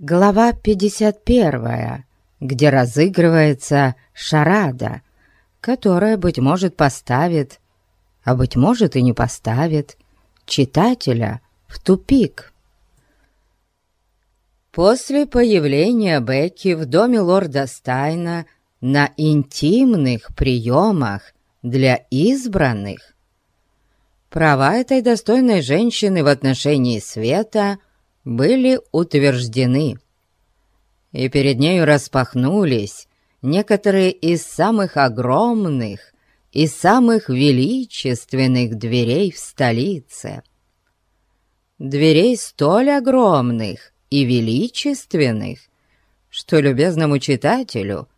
Глава 51, где разыгрывается шарада, которая, быть может, поставит, а быть может и не поставит, читателя в тупик. После появления Бекки в доме лорда Стайна на интимных приемах для избранных, права этой достойной женщины в отношении света были утверждены, и перед нею распахнулись некоторые из самых огромных и самых величественных дверей в столице. Дверей столь огромных и величественных, что любезному читателю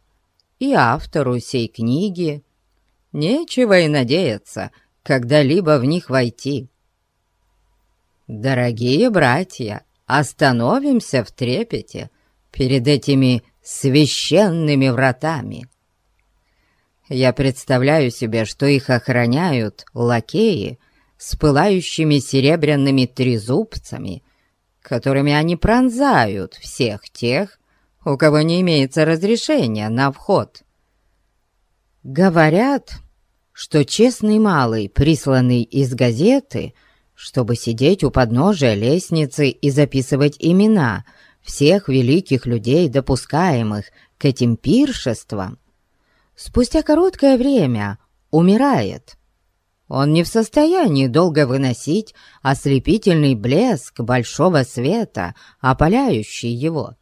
и автору сей книги нечего и надеяться когда-либо в них войти. Дорогие братья, остановимся в трепете перед этими священными вратами. Я представляю себе, что их охраняют лакеи с пылающими серебряными трезубцами, которыми они пронзают всех тех, у кого не имеется разрешения на вход. Говорят, что честный малый, присланный из газеты, чтобы сидеть у подножия лестницы и записывать имена всех великих людей, допускаемых к этим пиршествам, спустя короткое время умирает. Он не в состоянии долго выносить ослепительный блеск большого света, опаляющий его.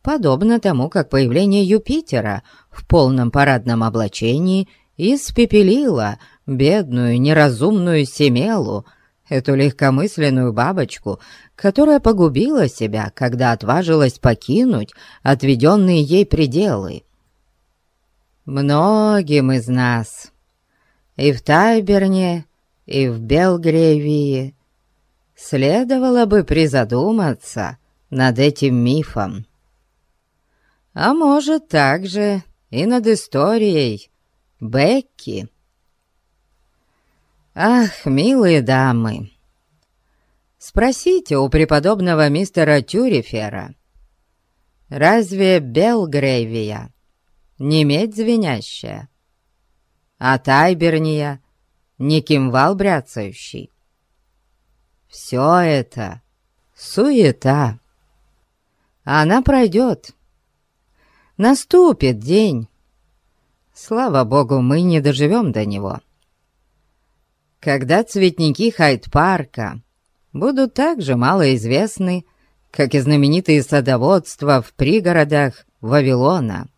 Подобно тому, как появление Юпитера в полном парадном облачении испепелило бедную неразумную Семелу, эту легкомысленную бабочку, которая погубила себя, когда отважилась покинуть отведенные ей пределы. Многим из нас и в Тайберне, и в Белгревии следовало бы призадуматься над этим мифом. А может, также и над историей Бекки. Ах, милые дамы, спросите у преподобного мистера Тюрифера, разве Белгрейвия не медь звенящая, а Тайберния не кимвал бряцающий? Все это суета. Она пройдет. Наступит день, Слава богу, мы не доживем до него. Когда цветники Хайд-парка будут так же малоизвестны, как и знаменитые садоводства в пригородах Вавилона.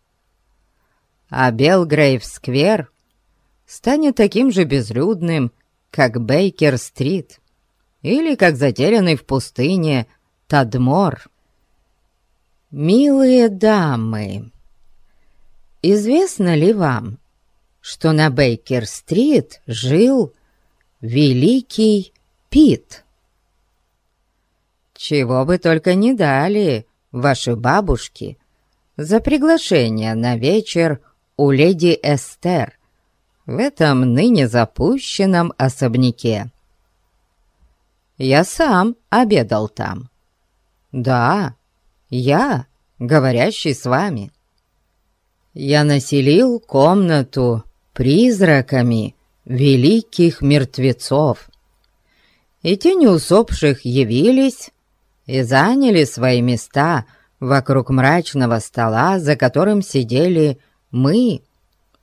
А Белгрейв-сквер станет таким же безлюдным, как Бейкер-стрит или как затерянный в пустыне Тадмор. «Милые дамы!» Известно ли вам, что на Бейкер-стрит жил великий Пит? Чего бы только не дали ваши бабушки за приглашение на вечер у леди Эстер в этом ныне запущенном особняке. Я сам обедал там. Да, я, говорящий с вами я населил комнату призраками великих мертвецов. И тени усопших явились и заняли свои места вокруг мрачного стола, за которым сидели мы,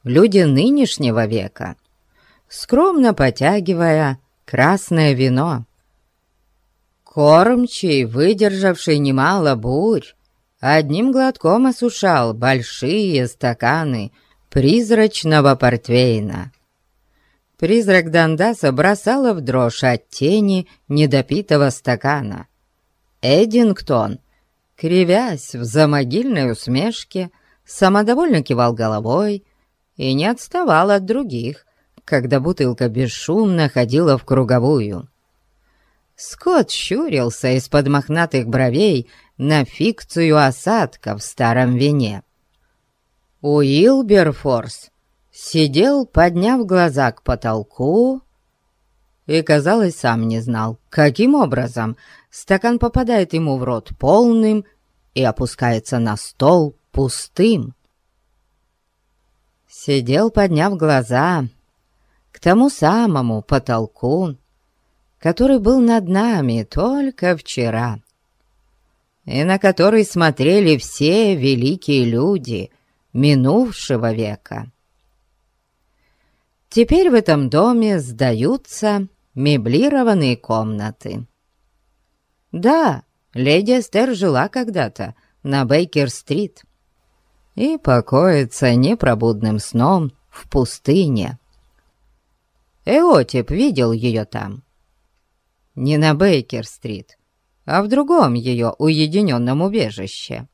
люди нынешнего века, скромно потягивая красное вино. Кормчий, выдержавший немало бурь, одним глотком осушал большие стаканы призрачного портвейна. Призрак Дандаса бросала в дрожь от тени недопитого стакана. Эдингтон, кривясь в замогильной усмешке, самодовольно кивал головой и не отставал от других, когда бутылка бесшумно ходила в круговую. Скотт щурился из-под мохнатых бровей на фикцию осадка в старом вине. Уилберфорс сидел, подняв глаза к потолку, и, казалось, сам не знал, каким образом стакан попадает ему в рот полным и опускается на стол пустым. Сидел, подняв глаза, к тому самому потолку, который был над нами только вчера, и на который смотрели все великие люди минувшего века. Теперь в этом доме сдаются меблированные комнаты. Да, леди Эстер жила когда-то на Бейкер-стрит и покоится непробудным сном в пустыне. Эотип видел ее там. Не на Бейкер-стрит, а в другом ее уединенном убежище.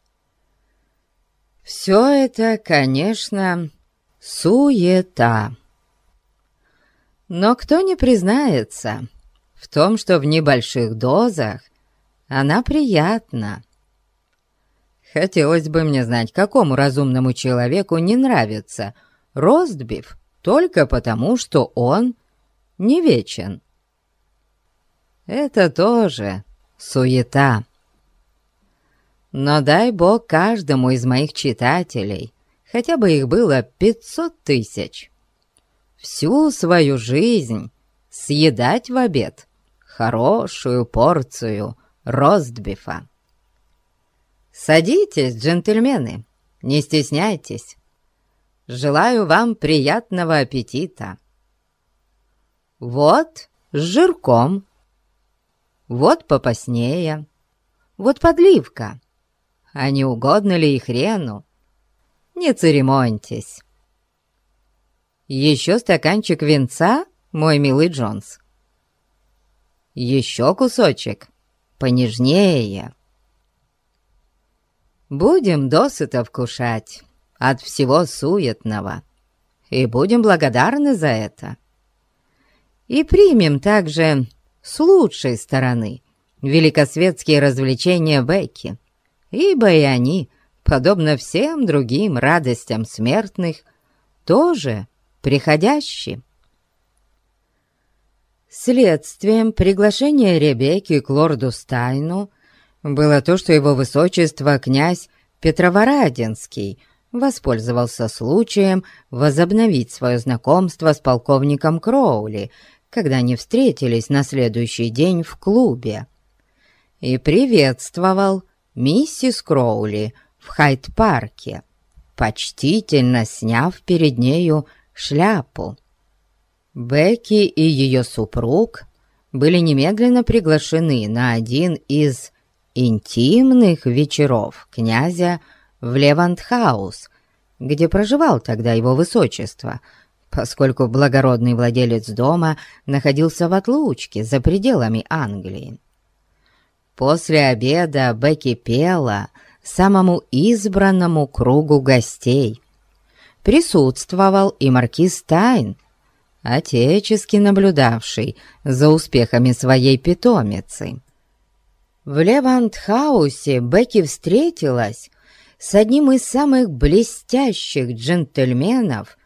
Все это, конечно, суета. Но кто не признается в том, что в небольших дозах она приятна. Хотелось бы мне знать, какому разумному человеку не нравится ростбиф только потому, что он не вечен. Это тоже суета. Но дай бог каждому из моих читателей, хотя бы их было пятьсот тысяч, всю свою жизнь съедать в обед хорошую порцию ростбифа. Садитесь, джентльмены, не стесняйтесь. Желаю вам приятного аппетита. Вот с жирком, вот попаснее, вот подливка. А не угодно ли и хрену? Не церемоньтесь. Еще стаканчик винца, мой милый Джонс. Еще кусочек понежнее. Будем досыта вкушать от всего суетного и будем благодарны за это. И примем также с лучшей стороны великосветские развлечения Бекки, ибо и они, подобно всем другим радостям смертных, тоже приходящие. Следствием приглашения Ребекки к лорду Стайну было то, что его высочество князь Петроворадинский воспользовался случаем возобновить свое знакомство с полковником Кроули, когда они встретились на следующий день в клубе, и приветствовал миссис Кроули в Хайт-парке, почтительно сняв перед нею шляпу. Бекки и ее супруг были немедленно приглашены на один из интимных вечеров князя в Левантхаус, где проживал тогда его высочество, поскольку благородный владелец дома находился в отлучке за пределами Англии. После обеда Бекки пела самому избранному кругу гостей. Присутствовал и маркиз Тайн, отечески наблюдавший за успехами своей питомицы. В Левантхаусе Бекки встретилась с одним из самых блестящих джентльменов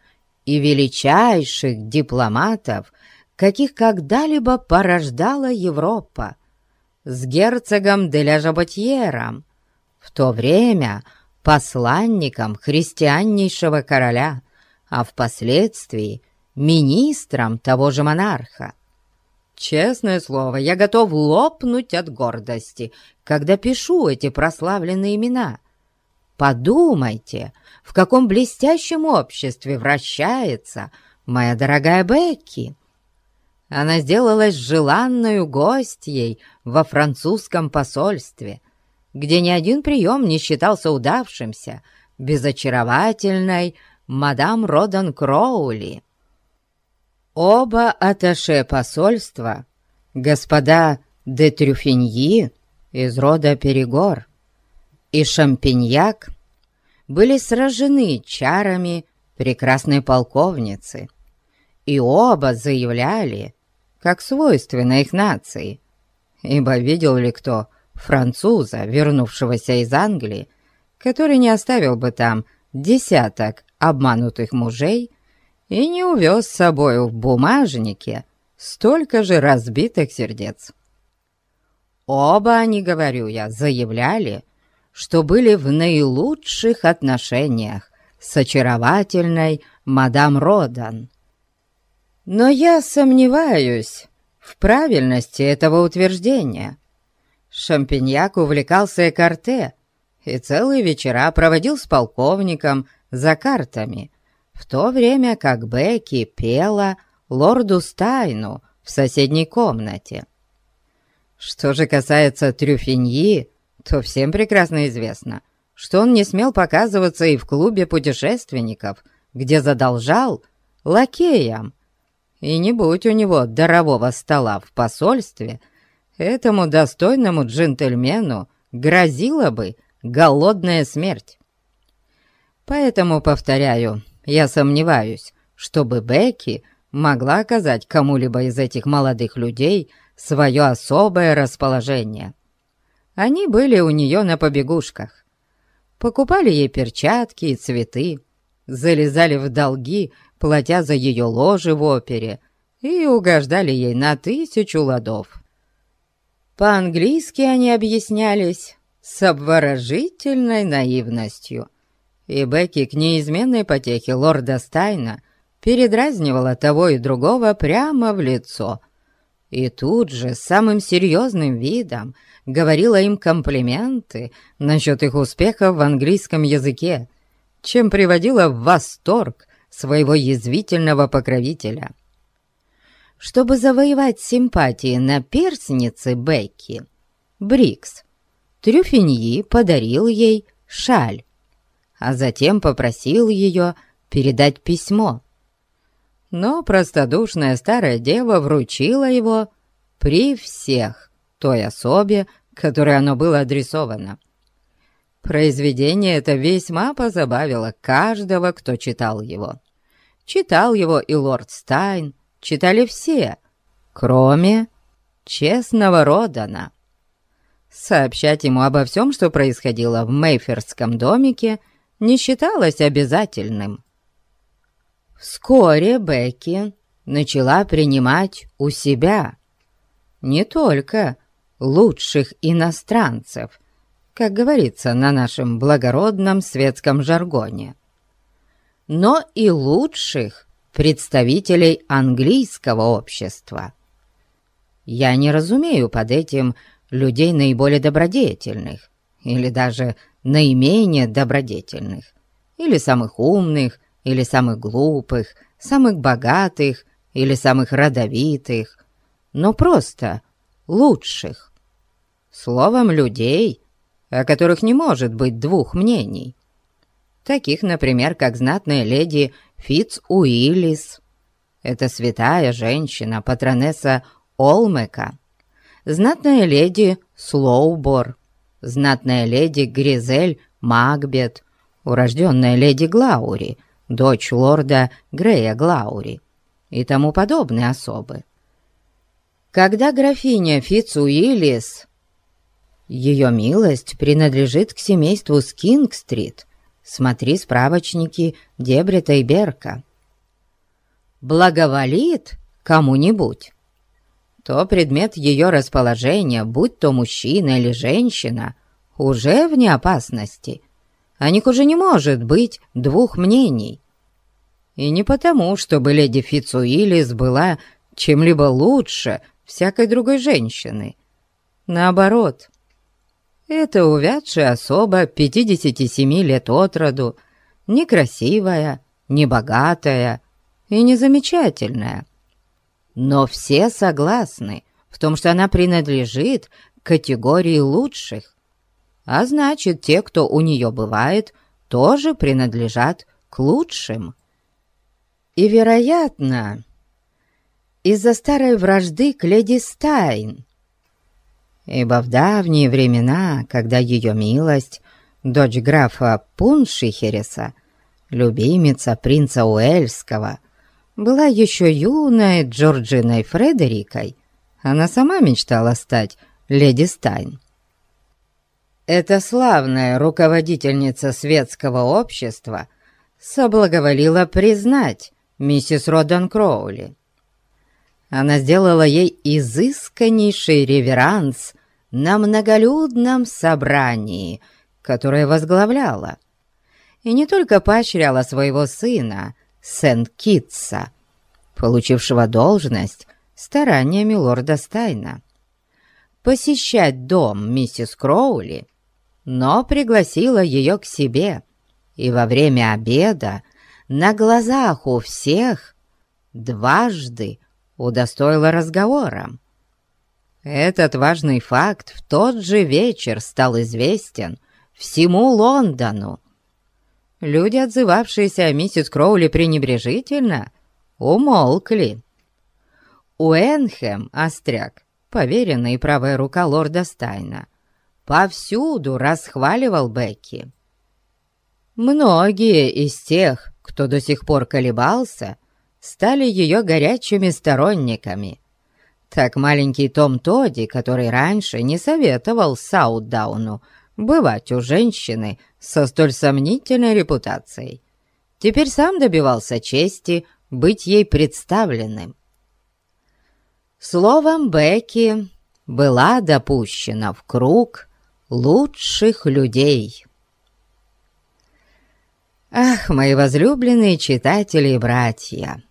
и величайших дипломатов, каких когда-либо порождала Европа, с герцогом де ля Жаботьером, в то время посланником христианнейшего короля, а впоследствии министром того же монарха. Честное слово, я готов лопнуть от гордости, когда пишу эти прославленные имена. Подумайте, в каком блестящем обществе вращается моя дорогая Бекки. Она сделалась желанной гостьей во французском посольстве, где ни один прием не считался удавшимся без очаровательной мадам Родан Кроули. Оба аташе посольства, господа де Трюфиньи из рода Перегор и Шампиньяк, были сражены чарами прекрасной полковницы, и оба заявляли, как свойственно их нации, ибо видел ли кто француза, вернувшегося из Англии, который не оставил бы там десяток обманутых мужей и не увез с собою в бумажнике столько же разбитых сердец. Оба они, говорю я, заявляли, что были в наилучших отношениях с очаровательной мадам Родан. Но я сомневаюсь в правильности этого утверждения. Шампиньяк увлекался экарте и целые вечера проводил с полковником за картами, в то время как Бекки пела лорду Стайну в соседней комнате. Что же касается Трюфиньи, то всем прекрасно известно, что он не смел показываться и в клубе путешественников, где задолжал лакеям. И не будь у него дарового стола в посольстве, этому достойному джентльмену грозила бы голодная смерть. Поэтому, повторяю, я сомневаюсь, чтобы Бекки могла оказать кому-либо из этих молодых людей свое особое расположение. Они были у нее на побегушках. Покупали ей перчатки и цветы, залезали в долги, платя за ее ложи в опере, и угождали ей на тысячу ладов. По-английски они объяснялись с обворожительной наивностью, и Бекки к неизменной потехе лорда Стайна передразнивала того и другого прямо в лицо, и тут же с самым серьезным видом говорила им комплименты насчет их успехов в английском языке, чем приводила в восторг своего язвительного покровителя. Чтобы завоевать симпатии на перстнице Бекки, Брикс, Трюфиньи подарил ей шаль, а затем попросил ее передать письмо. Но простодушная старая дева вручила его при всех той особе, которой оно было адресовано. Произведение это весьма позабавило каждого, кто читал его. Читал его и лорд Стайн, читали все, кроме честного Родана. Сообщать ему обо всем, что происходило в Мейферском домике, не считалось обязательным. Вскоре Бекки начала принимать у себя не только лучших иностранцев, как говорится на нашем благородном светском жаргоне, но и лучших представителей английского общества. Я не разумею под этим людей наиболее добродетельных или даже наименее добродетельных, или самых умных, или самых глупых, самых богатых или самых родовитых, но просто лучших. Словом, людей, о которых не может быть двух мнений. Таких, например, как знатная леди Фитц Уиллис. Это святая женщина, патронесса Олмека. Знатная леди Слоубор. Знатная леди Гризель Макбет. Урожденная леди Глаури, дочь лорда Грея Глаури и тому подобные особы. Когда графиня Фицуилис, ее милость принадлежит к семейству Скинг-стрит, смотри справочники Дебрита и Берка, благоволит кому-нибудь, то предмет ее расположения, будь то мужчина или женщина, уже вне опасности – о них уже не может быть двух мнений. И не потому, чтобы леди Фицуилис была чем-либо лучше всякой другой женщины. Наоборот, это увядшая особа 57 лет от роду, некрасивая, небогатая и незамечательная. Но все согласны в том, что она принадлежит категории лучших а значит, те, кто у нее бывает, тоже принадлежат к лучшим. И, вероятно, из-за старой вражды к леди Стайн, ибо в давние времена, когда ее милость, дочь графа Пуншихереса, любимица принца Уэльского, была еще юной Джорджиной Фредерикой, она сама мечтала стать леди Стайн. Эта славная руководительница светского общества соблаговолила признать миссис Родан Кроули. Она сделала ей изысканнейший реверанс на многолюдном собрании, которое возглавляла, и не только поощряла своего сына, Сент-Китса, получившего должность стараниями лорда Стайна, посещать дом миссис Кроули, но пригласила ее к себе, и во время обеда на глазах у всех дважды удостоила разговором. Этот важный факт в тот же вечер стал известен всему Лондону. Люди, отзывавшиеся о миссис Кроули пренебрежительно, умолкли. Уэнхэм, остряк, поверенный и правая рука лорда Стайна, повсюду расхваливал Бекки. Многие из тех, кто до сих пор колебался, стали ее горячими сторонниками. Так маленький Том Тоди, который раньше не советовал Саутдауну бывать у женщины со столь сомнительной репутацией, теперь сам добивался чести быть ей представленным. Словом, Бекки была допущена в круг лучших людей. Ах, мои возлюбленные читатели и братья,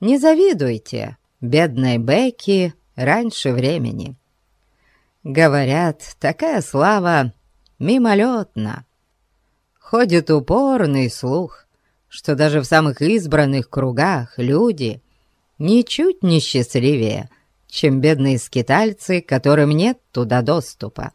не завидуйте бедной Бекки раньше времени. Говорят, такая слава мимолетна. Ходит упорный слух, что даже в самых избранных кругах люди ничуть не счастливее, чем бедные скитальцы, которым нет туда доступа.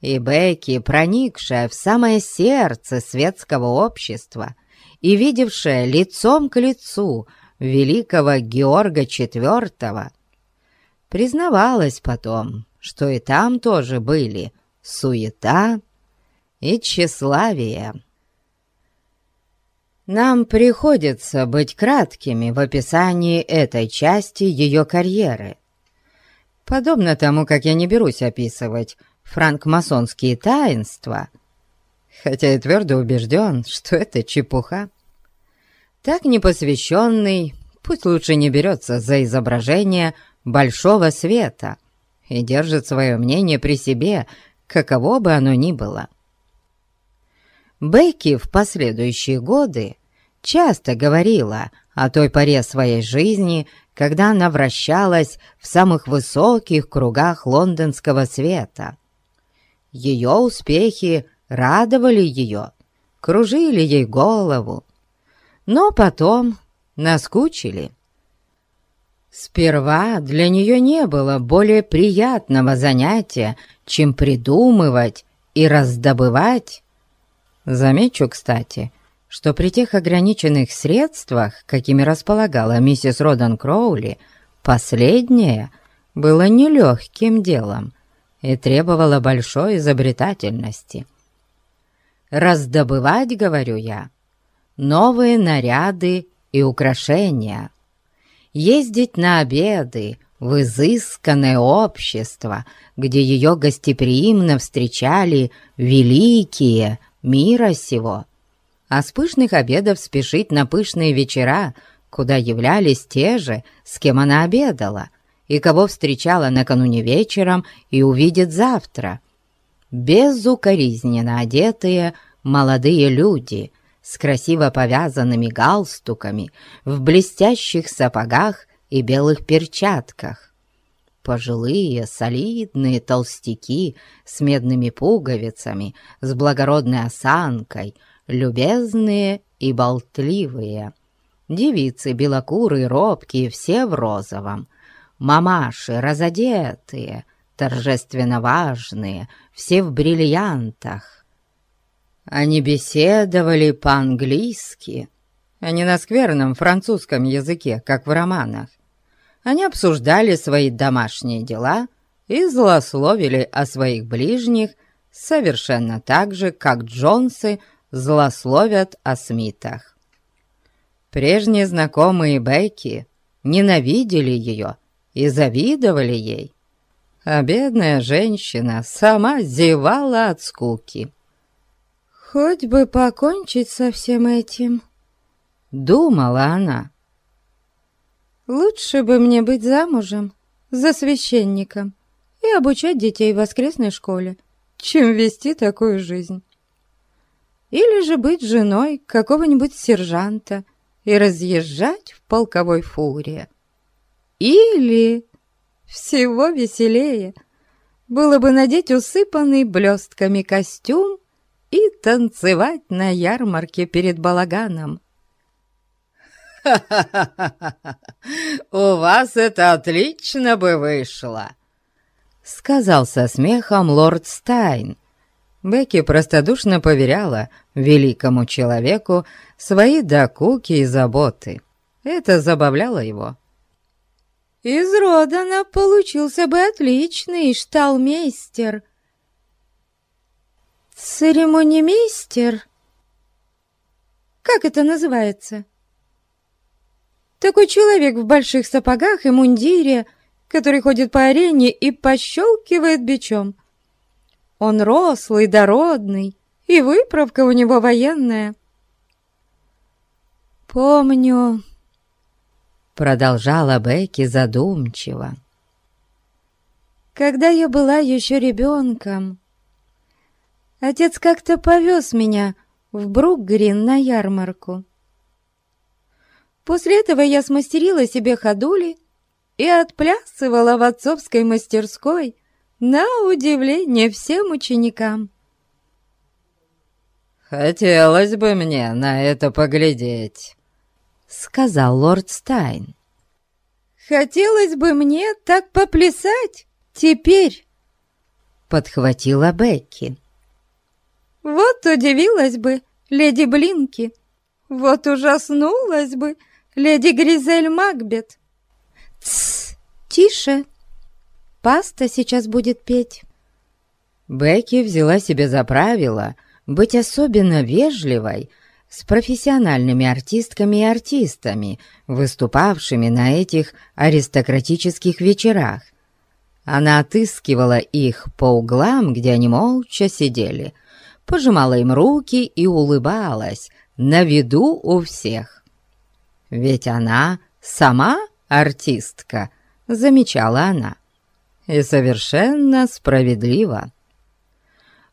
И Бекки, проникшая в самое сердце светского общества и видевшая лицом к лицу великого Георга IV, признавалась потом, что и там тоже были суета и тщеславие. Нам приходится быть краткими в описании этой части ее карьеры. Подобно тому, как я не берусь описывать франкмасонские таинства, хотя и твердо убежден, что это чепуха. Так непосвященный пусть лучше не берется за изображение большого света и держит свое мнение при себе, каково бы оно ни было. Бекки в последующие годы часто говорила о той поре своей жизни, когда она вращалась в самых высоких кругах лондонского света. Ее успехи радовали ее, кружили ей голову, но потом наскучили. Сперва для нее не было более приятного занятия, чем придумывать и раздобывать Замечу, кстати, что при тех ограниченных средствах, какими располагала миссис Родан Кроули, последнее было нелегким делом и требовало большой изобретательности. Раздобывать, говорю я, новые наряды и украшения, ездить на обеды в изысканное общество, где ее гостеприимно встречали великие мира сего, а с пышных обедов спешить на пышные вечера, куда являлись те же, с кем она обедала, и кого встречала накануне вечером и увидит завтра. Безукоризненно одетые молодые люди с красиво повязанными галстуками, в блестящих сапогах и белых перчатках. Пожилые, солидные толстяки с медными пуговицами, с благородной осанкой, любезные и болтливые. Девицы белокурые, робкие, все в розовом. Мамаши разодетые, торжественно важные, все в бриллиантах. Они беседовали по-английски, а не на скверном французском языке, как в романах. Они обсуждали свои домашние дела и злословили о своих ближних совершенно так же, как Джонсы злословят о Смитах. Прежние знакомые Бекки ненавидели ее и завидовали ей, а бедная женщина сама зевала от скуки. «Хоть бы покончить со всем этим», — думала она. Лучше бы мне быть замужем за священником и обучать детей в воскресной школе, чем вести такую жизнь. Или же быть женой какого-нибудь сержанта и разъезжать в полковой фуре. Или, всего веселее, было бы надеть усыпанный блестками костюм и танцевать на ярмарке перед балаганом. «Ха-ха-ха! У вас это отлично бы вышло!» Сказал со смехом лорд Стайн. Бекки простодушно поверяла великому человеку свои докуки и заботы. Это забавляло его. «Из Родана получился бы отличный шталмейстер», «Церемонимейстер? Как это называется?» «Такой человек в больших сапогах и мундире, который ходит по арене и пощелкивает бичом. Он рослый, дородный, и выправка у него военная». «Помню», — продолжала Бекки задумчиво. «Когда я была еще ребенком...» Отец как-то повез меня в Брукгрин на ярмарку. После этого я смастерила себе ходули и отплясывала в отцовской мастерской на удивление всем ученикам. «Хотелось бы мне на это поглядеть», — сказал лорд Стайн. «Хотелось бы мне так поплясать теперь», — подхватила Бекки. Вот удивилась бы леди Блинки, вот ужаснулась бы леди Гризель Макбет. Тссс, тише, паста сейчас будет петь. Бекки взяла себе за правило быть особенно вежливой с профессиональными артистками и артистами, выступавшими на этих аристократических вечерах. Она отыскивала их по углам, где они молча сидели – пожимала им руки и улыбалась на виду у всех. Ведь она сама артистка, замечала она, и совершенно справедливо.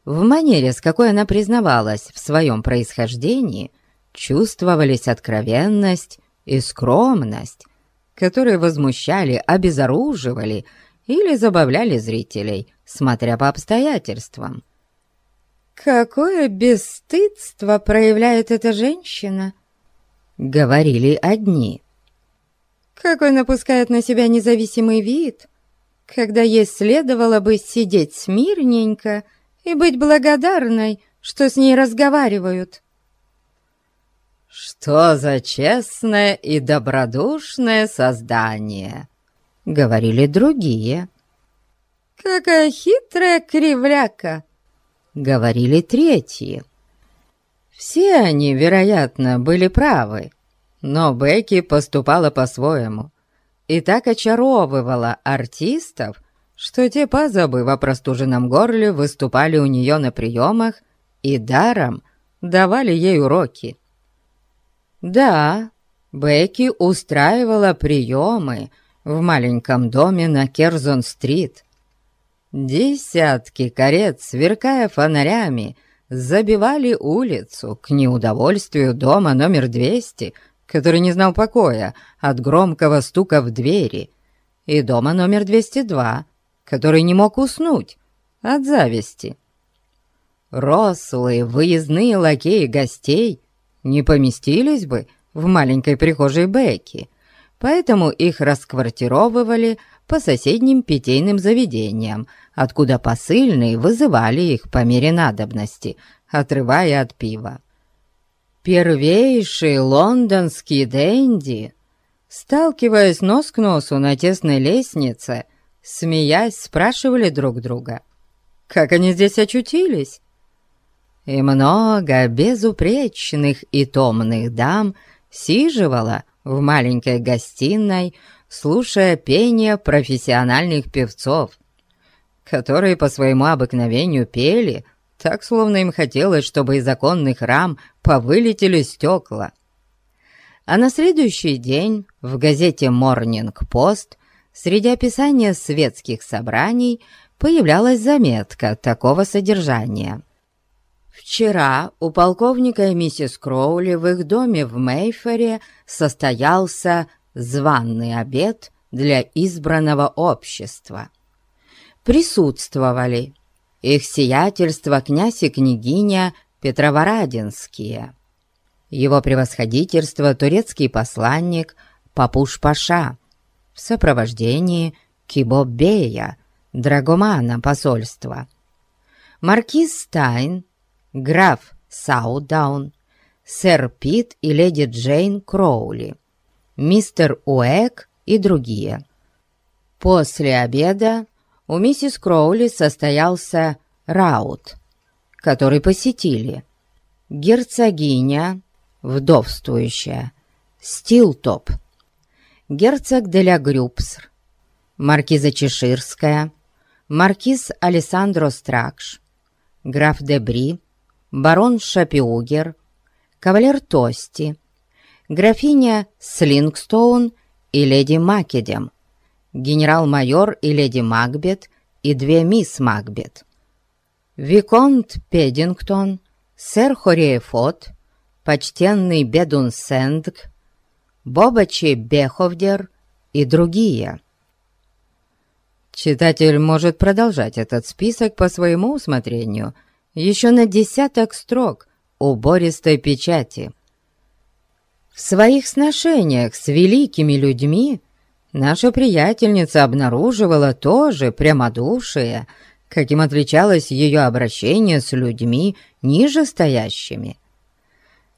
В манере, с какой она признавалась в своем происхождении, чувствовались откровенность и скромность, которые возмущали, обезоруживали или забавляли зрителей, смотря по обстоятельствам. «Какое бесстыдство проявляет эта женщина!» — говорили одни. «Какой напускает на себя независимый вид, когда ей следовало бы сидеть смирненько и быть благодарной, что с ней разговаривают!» «Что за честное и добродушное создание!» — говорили другие. «Какая хитрая кривляка!» — говорили третьи. Все они, вероятно, были правы, но Бекки поступала по-своему и так очаровывала артистов, что те, позабыв о простуженном горле, выступали у нее на приемах и даром давали ей уроки. Да, Бекки устраивала приемы в маленьком доме на Керзон-стрит, Десятки карет, сверкая фонарями, забивали улицу к неудовольствию дома номер 200, который не знал покоя от громкого стука в двери, и дома номер 202, который не мог уснуть от зависти. Рослые выездные лакеи гостей не поместились бы в маленькой прихожей Бекки, поэтому их расквартировывали по соседним питейным заведениям, откуда посыльные вызывали их по мере надобности, отрывая от пива. Первейшие лондонские денди, сталкиваясь нос к носу на тесной лестнице, смеясь, спрашивали друг друга, как они здесь очутились. И много безупречных и томных дам сиживало в маленькой гостиной, слушая пение профессиональных певцов, которые по своему обыкновению пели, так словно им хотелось, чтобы из оконных рам повылетели стекла. А на следующий день в газете «Морнинг-Пост» среди описания светских собраний появлялась заметка такого содержания. Вчера у полковника и миссис Кроули в их доме в Мейфоре состоялся званный обед для избранного общества. Присутствовали. Их сиятельство князь и княгиня Петроворадинские, его превосходительство турецкий посланник Папуш-Паша в сопровождении Кибо-Бея, драгомана посольства, маркиз Стайн, граф Саудаун, сэр Пит и леди Джейн Кроули, мистер Уэк и другие. После обеда у миссис Кроули состоялся раут, который посетили герцогиня, вдовствующая, Стилтоп, герцог Деля Грюпср, маркиза Чеширская, маркиз Алессандро Стракш, граф Дебри, барон Шапиугер, кавалер Тости, графиня Слингстоун и леди Македем, генерал-майор и леди Макбет и две мисс Макбет, Виконт Педингтон, сэр Хореефот, почтенный Бедун Сэндг, Бобачи Беховдер и другие. Читатель может продолжать этот список по своему усмотрению еще на десяток строк убористой печати. В своих сношениях с великими людьми наша приятельница обнаруживала тоже прямодушие, каким отличалось ее обращение с людьми ниже стоящими.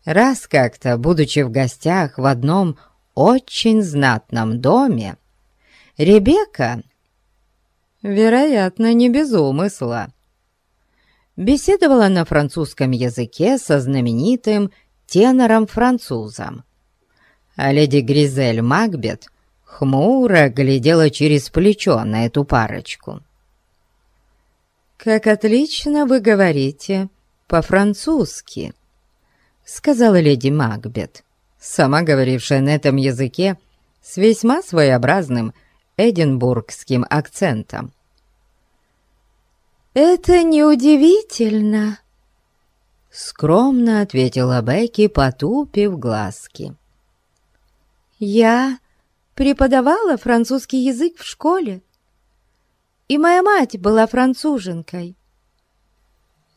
Раз как-то, будучи в гостях в одном очень знатном доме, Ребекка вероятно, не без умысла. Беседовала на французском языке со знаменитым тенором-французом. А леди Гризель Макбет хмуро глядела через плечо на эту парочку. «Как отлично вы говорите по-французски», — сказала леди Макбет, сама говорившая на этом языке с весьма своеобразным эдинбургским акцентом. «Это неудивительно», — скромно ответила Бекки, потупив глазки. «Я преподавала французский язык в школе, и моя мать была француженкой».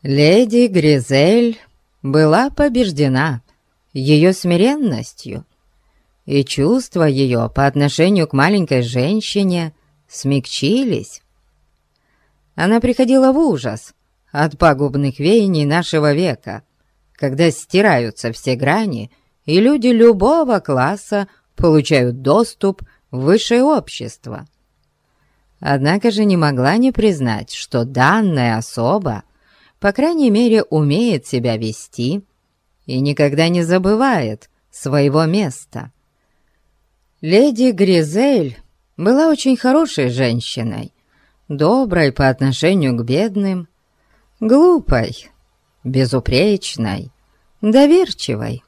Леди Гризель была побеждена ее смиренностью — и чувства ее по отношению к маленькой женщине смягчились. Она приходила в ужас от пагубных веяний нашего века, когда стираются все грани, и люди любого класса получают доступ в высшее общество. Однако же не могла не признать, что данная особа, по крайней мере, умеет себя вести и никогда не забывает своего места. Леди Гризель была очень хорошей женщиной, доброй по отношению к бедным, глупой, безупречной, доверчивой.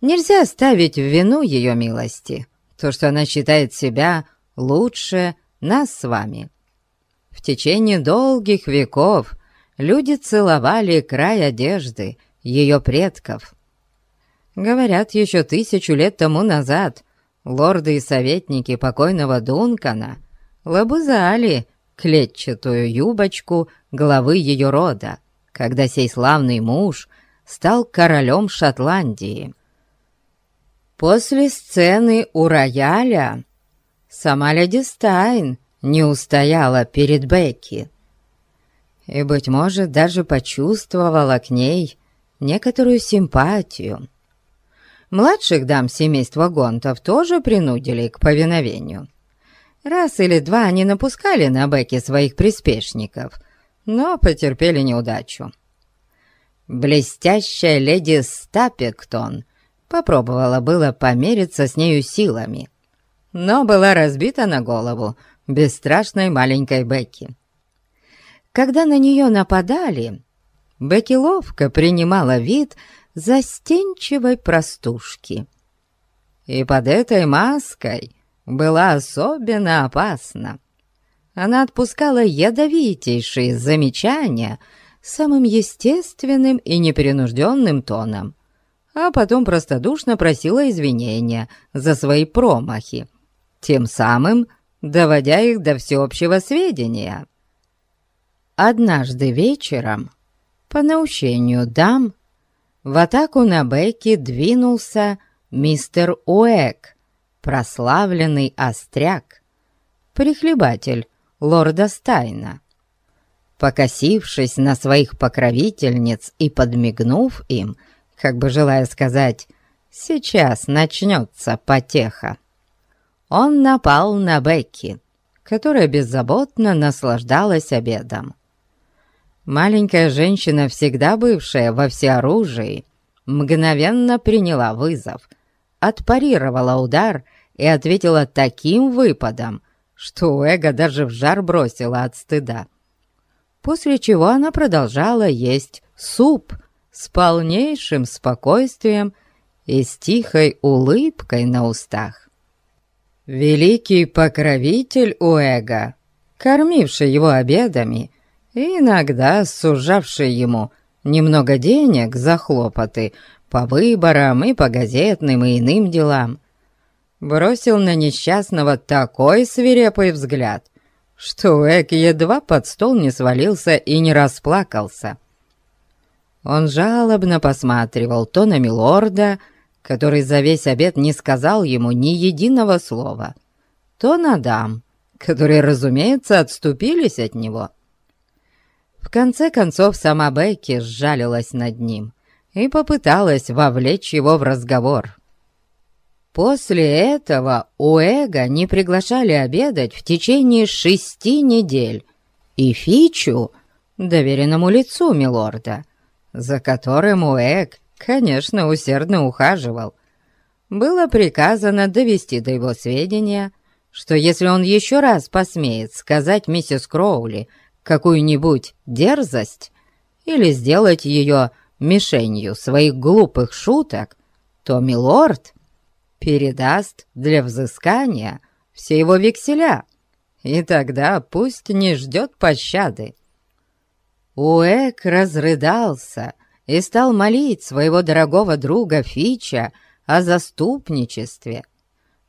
Нельзя ставить в вину ее милости то, что она считает себя лучше нас с вами. В течение долгих веков люди целовали край одежды ее предков. Говорят, еще тысячу лет тому назад лорды и советники покойного Дункана лобызали клетчатую юбочку главы ее рода, когда сей славный муж стал королем Шотландии. После сцены у рояля сама леди Стайн не устояла перед Бекки и, быть может, даже почувствовала к ней некоторую симпатию. Младших дам семейства Гонтов тоже принудили к повиновению. Раз или два они напускали на Бекки своих приспешников, но потерпели неудачу. Блестящая леди Стапектон попробовала было помериться с нею силами, но была разбита на голову бесстрашной маленькой Бекки. Когда на нее нападали, Бекки ловко принимала вид застенчивой простушки. И под этой маской была особенно опасна. она отпускала ядовитейшие замечания самым естественным и непринужденным тоном, а потом простодушно просила извинения за свои промахи, тем самым доводя их до всеобщего сведения. Однажды вечером, по наущению дам, в атаку на Бекки двинулся мистер Уэк, прославленный остряк, прихлебатель лорда Стайна. Покосившись на своих покровительниц и подмигнув им, как бы желая сказать «сейчас начнется потеха», он напал на Бекки, которая беззаботно наслаждалась обедом. Маленькая женщина, всегда бывшая во всеоружии, мгновенно приняла вызов, отпарировала удар и ответила таким выпадом, что Эго даже в жар бросила от стыда. После чего она продолжала есть суп с полнейшим спокойствием и с тихой улыбкой на устах. Великий покровитель Уэга, кормивший его обедами и иногда сужавший ему немного денег за хлопоты по выборам и по газетным и иным делам, бросил на несчастного такой свирепый взгляд, что Эк едва под стол не свалился и не расплакался. Он жалобно посматривал то на милорда, который за весь обед не сказал ему ни единого слова, то на дам, которые, разумеется, отступились от него. В конце концов, сама Бекки сжалилась над ним и попыталась вовлечь его в разговор. После этого у Эго не приглашали обедать в течение шести недель, и Фичу, доверенному лицу милорда, за которым Уэг, конечно, усердно ухаживал, было приказано довести до его сведения, что если он еще раз посмеет сказать миссис Кроули какую-нибудь дерзость или сделать ее мишенью своих глупых шуток, то милорд передаст для взыскания все его векселя, и тогда пусть не ждет пощады. Уэк разрыдался и стал молить своего дорогого друга Фича о заступничестве.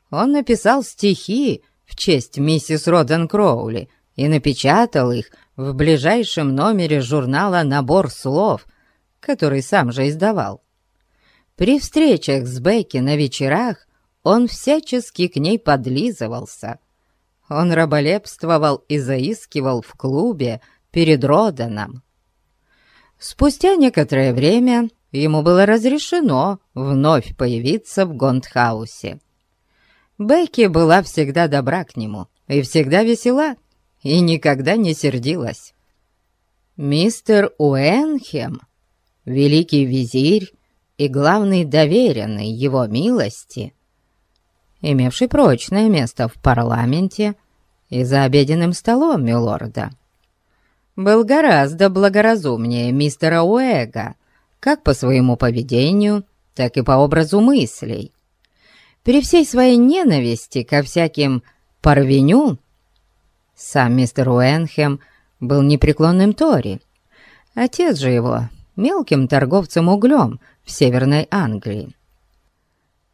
Он написал стихи в честь миссис Роден Кроули и напечатал их в ближайшем номере журнала «Набор слов», который сам же издавал. При встречах с Бекки на вечерах он всячески к ней подлизывался. Он раболепствовал и заискивал в клубе перед Роданом. Спустя некоторое время ему было разрешено вновь появиться в Гондхаусе. Бекки была всегда добра к нему и всегда весела, и никогда не сердилась. Мистер Уэнхем, великий визирь, и главный доверенный его милости, имевший прочное место в парламенте и за обеденным столом милорда, был гораздо благоразумнее мистера Уэга, как по своему поведению, так и по образу мыслей. При всей своей ненависти ко всяким парвеню, сам мистер Уэнхем был непреклонным Тори, отец же его мелким торговцем углем в Северной Англии.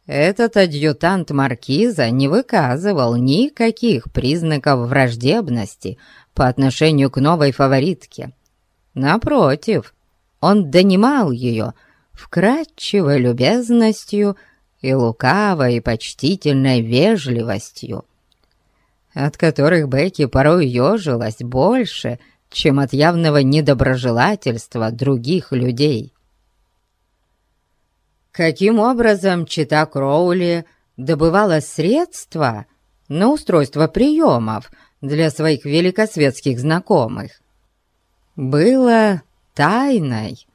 Этот адъютант маркиза не выказывал никаких признаков враждебности по отношению к новой фаворитке. Напротив, он донимал ее вкрадчивой любезностью и лукавой и почтительной вежливостью, от которых Бекки порой ежилась больше, чем от явного недоброжелательства других людей. Каким образом чита Кроули добывала средства на устройство приемов для своих великосветских знакомых, было тайной,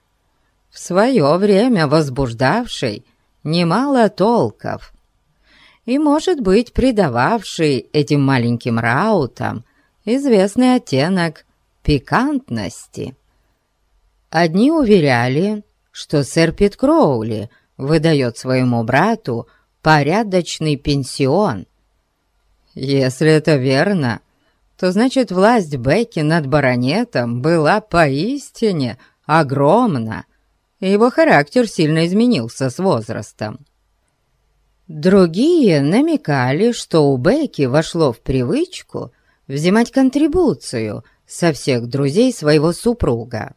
в свое время возбуждавшей немало толков и, может быть, придававшей этим маленьким раутам известный оттенок пикантности. Одни уверяли, что сэр Пит Кроули выдает своему брату порядочный пенсион. Если это верно, то значит власть Бекки над баронетом была поистине огромна, и его характер сильно изменился с возрастом. Другие намекали, что у Бекки вошло в привычку взимать контрибуцию со всех друзей своего супруга.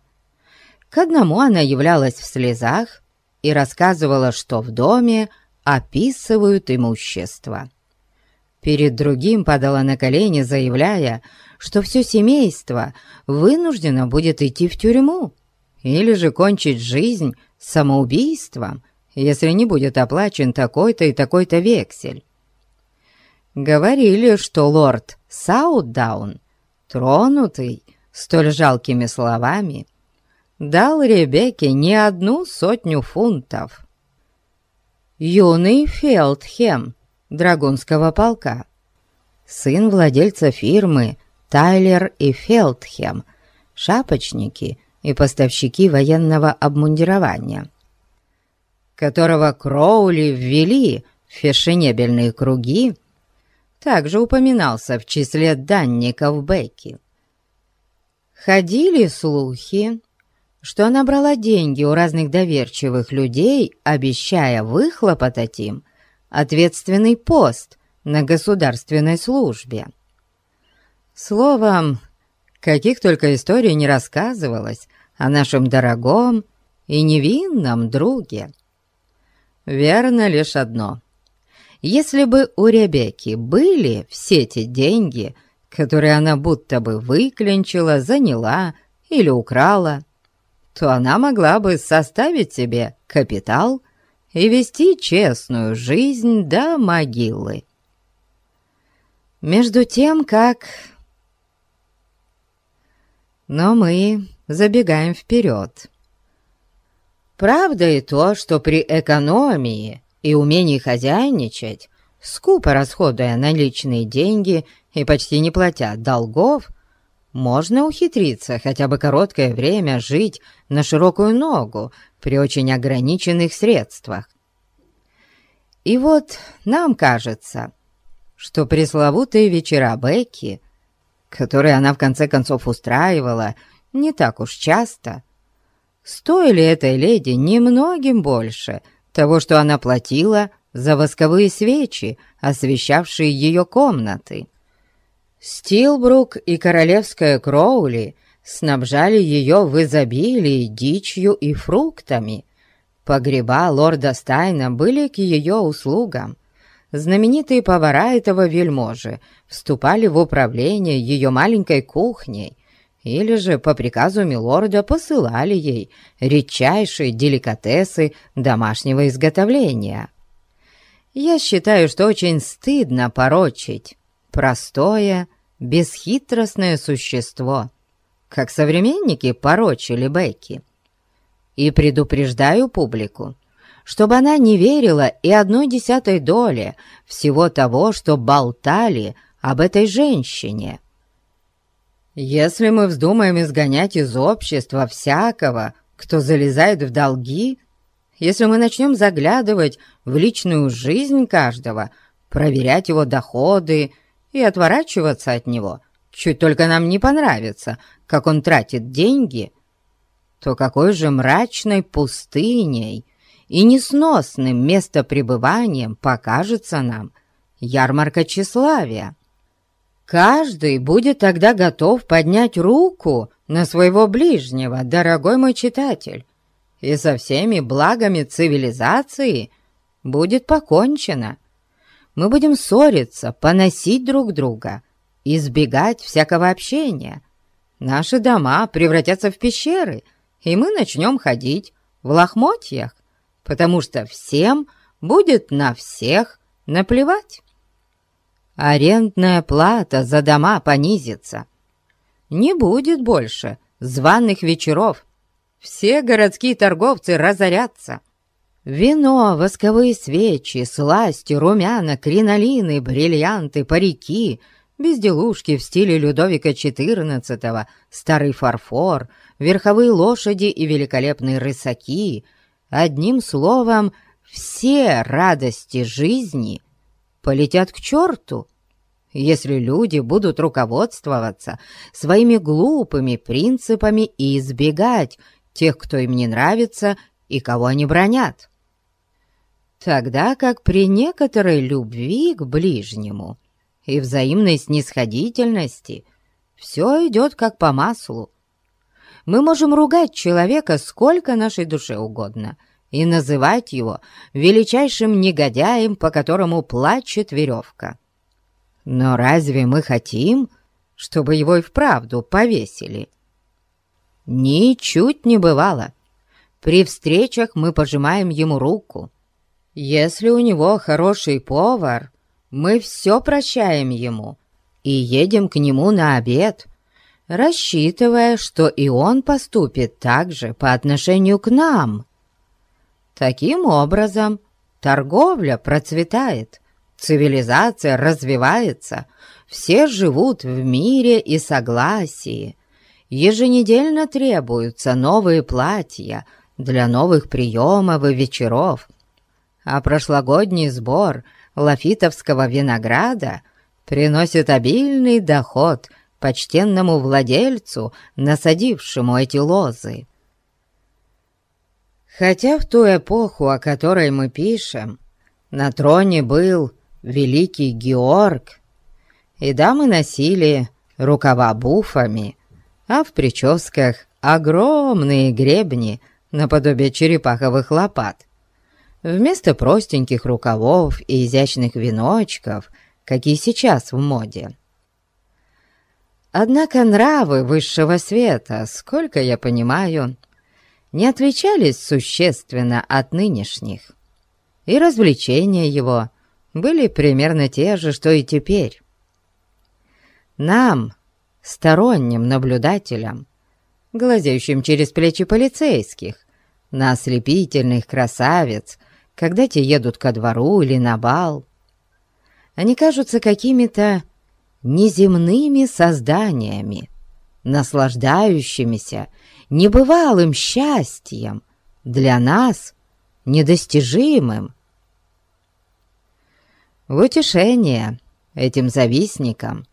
К одному она являлась в слезах и рассказывала, что в доме описывают имущество. Перед другим падала на колени, заявляя, что все семейство вынуждено будет идти в тюрьму или же кончить жизнь самоубийством, если не будет оплачен такой-то и такой-то вексель. Говорили, что лорд Саутдаун, тронутый столь жалкими словами, дал Ребекке не одну сотню фунтов. Юный Фелдхем драгунского полка, сын владельца фирмы Тайлер и Фелдхем, шапочники и поставщики военного обмундирования, которого Кроули ввели в фешенебельные круги, также упоминался в числе данников Бекки. Ходили слухи, что она брала деньги у разных доверчивых людей, обещая выхлопотать им ответственный пост на государственной службе. Словом, каких только историй не рассказывалось о нашем дорогом и невинном друге. Верно лишь одно. Если бы у Ребекки были все эти деньги, которые она будто бы выклинчила, заняла или украла, то она могла бы составить себе капитал и вести честную жизнь до могилы. Между тем, как... Но мы забегаем вперед. Правда и то, что при экономии и умении хозяйничать, скупо расходуя наличные деньги и почти не платя долгов, можно ухитриться хотя бы короткое время жить на широкую ногу при очень ограниченных средствах. И вот нам кажется, что пресловутые вечера Бекки, которые она в конце концов устраивала не так уж часто, стоили этой леди немногим больше того, что она платила за восковые свечи, освещавшие ее комнаты. Стилбрук и королевская Кроули снабжали ее в изобилии дичью и фруктами. Погреба лорда Стайна были к ее услугам. Знаменитые повара этого вельможи вступали в управление ее маленькой кухней или же по приказу милорда посылали ей редчайшие деликатесы домашнего изготовления. Я считаю, что очень стыдно порочить простое, бесхитростное существо, как современники порочили Бекки. И предупреждаю публику, чтобы она не верила и одной десятой доли всего того, что болтали об этой женщине. Если мы вздумаем изгонять из общества всякого, кто залезает в долги, если мы начнем заглядывать в личную жизнь каждого, проверять его доходы и отворачиваться от него, чуть только нам не понравится, как он тратит деньги, то какой же мрачной пустыней и несносным местопребыванием покажется нам ярмарка тщеславия. Каждый будет тогда готов поднять руку на своего ближнего, дорогой мой читатель, и со всеми благами цивилизации будет покончено мы будем ссориться, поносить друг друга, избегать всякого общения. Наши дома превратятся в пещеры, и мы начнем ходить в лохмотьях, потому что всем будет на всех наплевать. Арендная плата за дома понизится. Не будет больше званых вечеров. Все городские торговцы разорятся. Вино, восковые свечи, сласти, румяна, кринолины, бриллианты, парики, безделушки в стиле Людовика XIV, старый фарфор, верховые лошади и великолепные рысаки. Одним словом, все радости жизни полетят к черту, если люди будут руководствоваться своими глупыми принципами и избегать тех, кто им не нравится и кого они бронят. Тогда как при некоторой любви к ближнему и взаимной снисходительности все идет как по маслу. Мы можем ругать человека сколько нашей душе угодно и называть его величайшим негодяем, по которому плачет веревка. Но разве мы хотим, чтобы его и вправду повесили? Ничуть не бывало. При встречах мы пожимаем ему руку. Если у него хороший повар, мы все прощаем ему и едем к нему на обед, рассчитывая, что и он поступит так же по отношению к нам. Таким образом, торговля процветает, цивилизация развивается, все живут в мире и согласии. Еженедельно требуются новые платья для новых приемов и вечеров, а прошлогодний сбор лафитовского винограда приносит обильный доход почтенному владельцу, насадившему эти лозы. Хотя в ту эпоху, о которой мы пишем, на троне был великий Георг, и дамы носили рукава буфами, а в прическах огромные гребни наподобие черепаховых лопат. Вместо простеньких рукавов и изящных веночков, какие сейчас в моде. Однако нравы высшего света, сколько я понимаю, не отличались существенно от нынешних, и развлечения его были примерно те же, что и теперь. Нам, сторонним наблюдателям, глазеющим через плечи полицейских, на ослепительных красавиц, когда те едут ко двору или на бал. Они кажутся какими-то неземными созданиями, наслаждающимися небывалым счастьем, для нас недостижимым. В утешение этим завистникам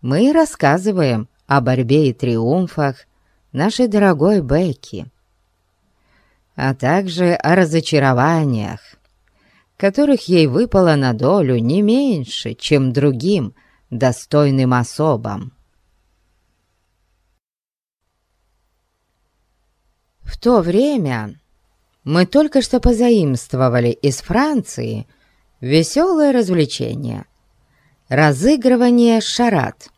мы рассказываем о борьбе и триумфах нашей дорогой Бекки, а также о разочарованиях, которых ей выпало на долю не меньше, чем другим достойным особам. В то время мы только что позаимствовали из Франции веселое развлечение — разыгрывание шарат.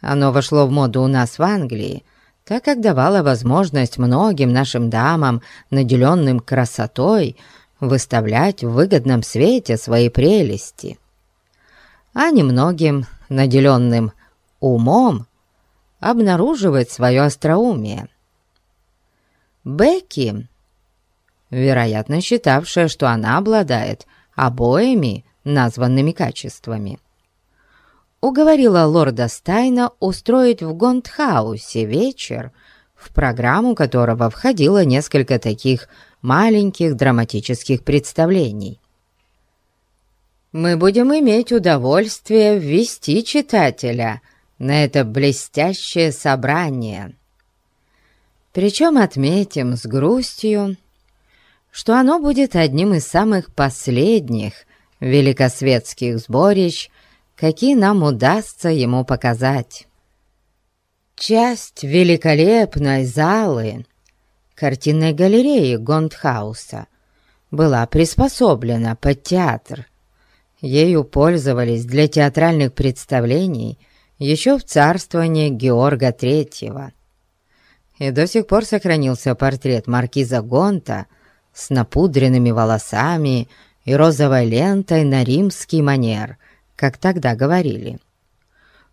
Оно вошло в моду у нас в Англии — так как давала возможность многим нашим дамам, наделенным красотой, выставлять в выгодном свете свои прелести, а немногим, наделенным умом, обнаруживать свое остроумие. Бекки, вероятно, считавшая, что она обладает обоими названными качествами, уговорила лорда Стайна устроить в Гондхаусе вечер, в программу которого входило несколько таких маленьких драматических представлений. Мы будем иметь удовольствие ввести читателя на это блестящее собрание. Причем отметим с грустью, что оно будет одним из самых последних великосветских сборищ какие нам удастся ему показать. Часть великолепной залы картинной галереи Гонт-Хауса была приспособлена под театр. Ею пользовались для театральных представлений еще в царствовании Георга Третьего. И до сих пор сохранился портрет маркиза Гонта с напудренными волосами и розовой лентой на римский манер – как тогда говорили.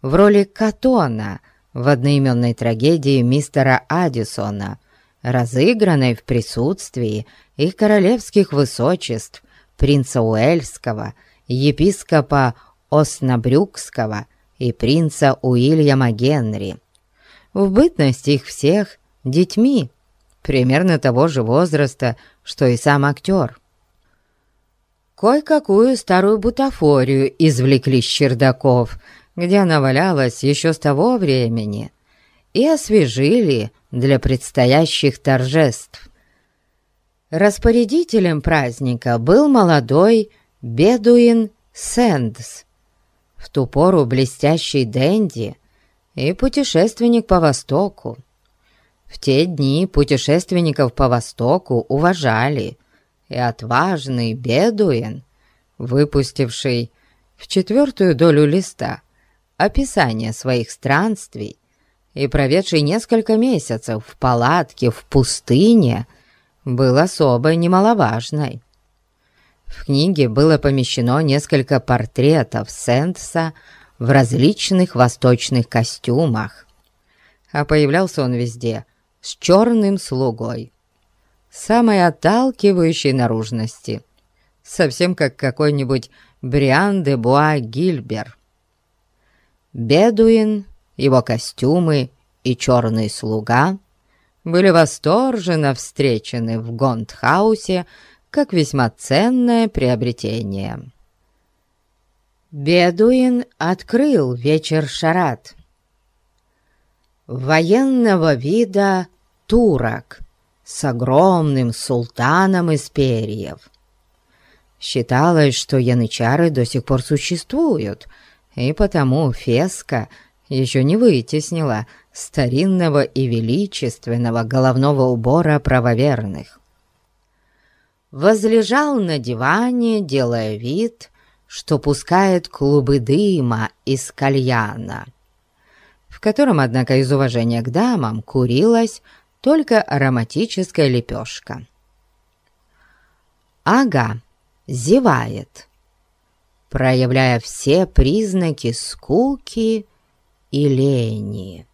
В роли Катона в одноименной трагедии мистера Аддисона, разыгранной в присутствии их королевских высочеств, принца Уэльского, епископа Оснабрюкского и принца Уильяма Генри. В бытность их всех детьми, примерно того же возраста, что и сам актер. Кое-какую старую бутафорию извлекли с чердаков, где она валялась еще с того времени, и освежили для предстоящих торжеств. Распорядителем праздника был молодой Бедуин Сэндс, в ту пору блестящий Дэнди и путешественник по Востоку. В те дни путешественников по Востоку уважали, и отважный Бедуин, выпустивший в четвертую долю листа описание своих странствий и проведший несколько месяцев в палатке в пустыне, был особо немаловажной. В книге было помещено несколько портретов Сентса в различных восточных костюмах, а появлялся он везде с черным слугой, самой отталкивающей наружности, совсем как какой-нибудь Бриан де Буа Гильбер. Бедуин, его костюмы и черный слуга были восторженно встречены в Гондхаусе как весьма ценное приобретение. Бедуин открыл вечер шарат. Военного вида турок с огромным султаном из перьев. Считалось, что янычары до сих пор существуют, и потому Феска еще не вытеснила старинного и величественного головного убора правоверных возлежал на диване, делая вид, что пускает клубы дыма из кальяна, в котором, однако, из уважения к дамам курилась только ароматическая лепешка. Ага, зевает, проявляя все признаки скуки и лени.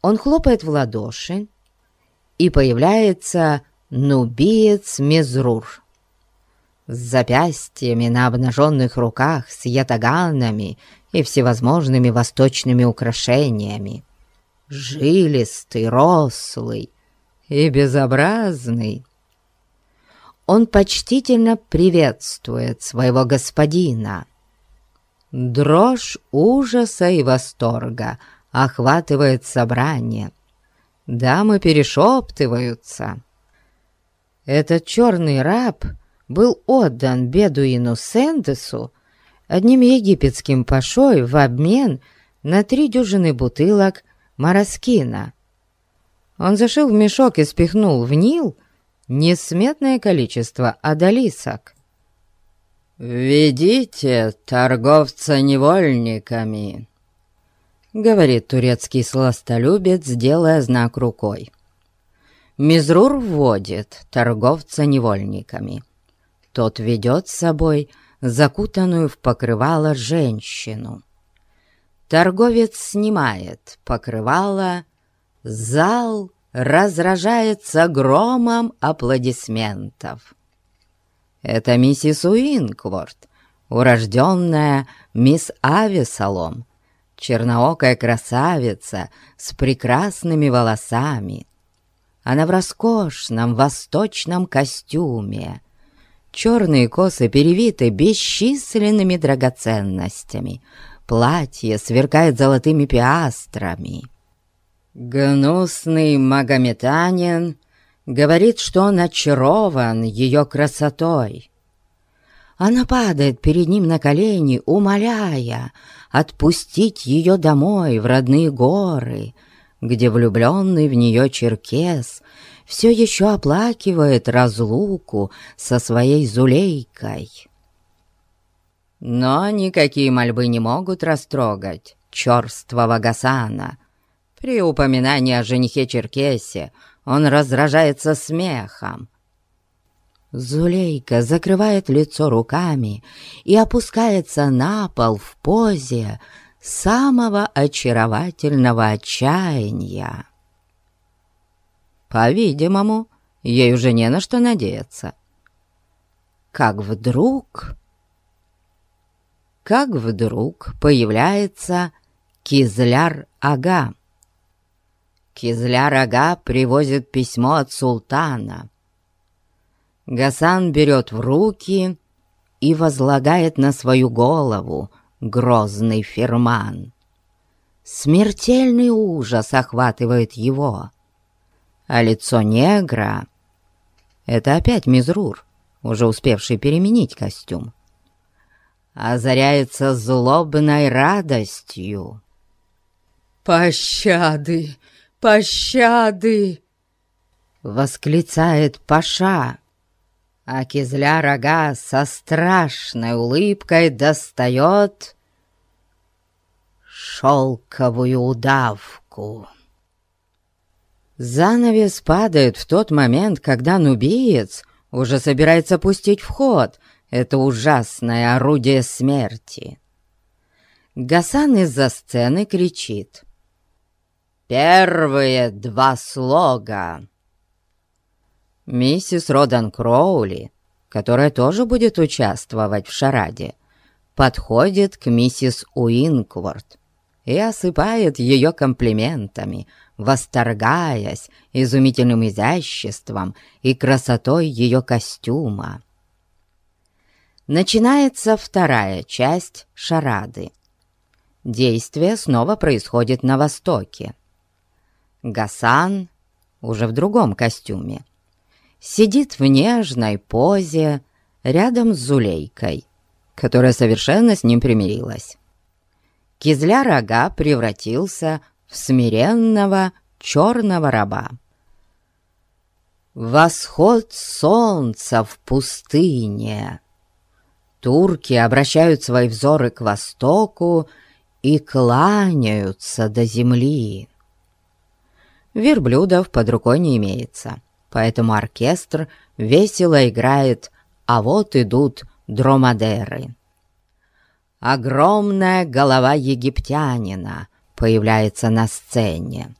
Он хлопает в ладоши, и появляется нубиец Мезрур. С запястьями на обнаженных руках, с ятаганами и всевозможными восточными украшениями. Жилистый, рослый и безобразный. Он почтительно приветствует своего господина. Дрожь ужаса и восторга охватывает собрание. Дамы перешептываются. Этот черный раб был отдан бедуину Сендесу одним египетским пашой в обмен на три дюжины бутылок мороскина. Он зашил в мешок и спихнул в Нил несметное количество одолисок. «Ведите торговца невольниками», — говорит турецкий сластолюбец, делая знак рукой. Мизрур вводит торговца невольниками. Тот ведет с собой закутанную в покрывало женщину. Торговец снимает покрывало, зал разражается громом аплодисментов. Это миссис Уинкворт, урожденная мисс Авесолом, черноокая красавица с прекрасными волосами, она в роскошном восточном костюме. Черные косы перевиты бесчисленными драгоценностями. Платье сверкает золотыми пиастрами. Гнусный магометанин говорит, что он очарован ее красотой. Она падает перед ним на колени, умоляя отпустить ее домой в родные горы — где влюбленный в нее черкес все еще оплакивает разлуку со своей Зулейкой. Но никакие мольбы не могут растрогать черствого Гасана. При упоминании о женихе Черкесе он раздражается смехом. Зулейка закрывает лицо руками и опускается на пол в позе, самого очаровательного отчаяния. По-видимому, ей уже не на что надеяться. Как вдруг... Как вдруг появляется Кизляр-ага. Кизляр-ага привозит письмо от султана. Гасан берет в руки и возлагает на свою голову грозный ферман. Смертельный ужас охватывает его, а лицо негра — это опять Мизрур, уже успевший переменить костюм озаряется злобной радостью. «Пощады! Пощады!» — восклицает Паша, а кизля рога со страшной улыбкой достает шелковую удавку. Занавес падает в тот момент, когда нубиец уже собирается пустить в ход это ужасное орудие смерти. Гасан из-за сцены кричит. «Первые два слога!» Миссис Родан Кроули, которая тоже будет участвовать в шараде, подходит к миссис Уинкворт и осыпает ее комплиментами, восторгаясь изумительным изяществом и красотой ее костюма. Начинается вторая часть шарады. Действие снова происходит на востоке. Гасан, уже в другом костюме, сидит в нежной позе рядом с Зулейкой, которая совершенно с ним примирилась. Кизля рога превратился в смиренного черного раба. Восход солнца в пустыне турки обращают свои взоры к востоку и кланяются до земли. Верблюдов под рукой не имеется, поэтому оркестр весело играет «А вот идут дромадеры». Огромная голова египтянина появляется на сцене.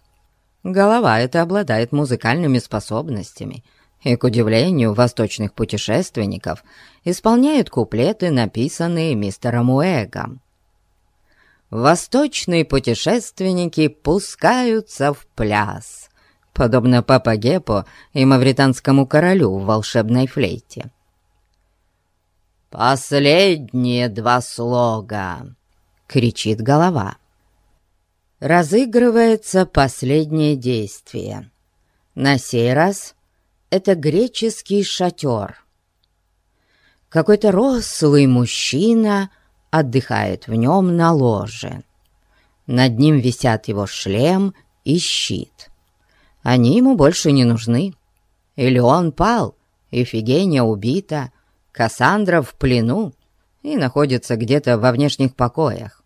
Голова эта обладает музыкальными способностями — и, к удивлению восточных путешественников, исполняет куплеты, написанные мистером Уэгом. Восточные путешественники пускаются в пляс, подобно Папа Гепо и мавританскому королю в волшебной флейте. «Последние два слога!» — кричит голова. Разыгрывается последнее действие. На сей раз это греческий шатер. Какой-то рослый мужчина отдыхает в нем на ложе. Над ним висят его шлем и щит. Они ему больше не нужны. Или он пал, Ифигения убита, Кассандра в плену и находится где-то во внешних покоях.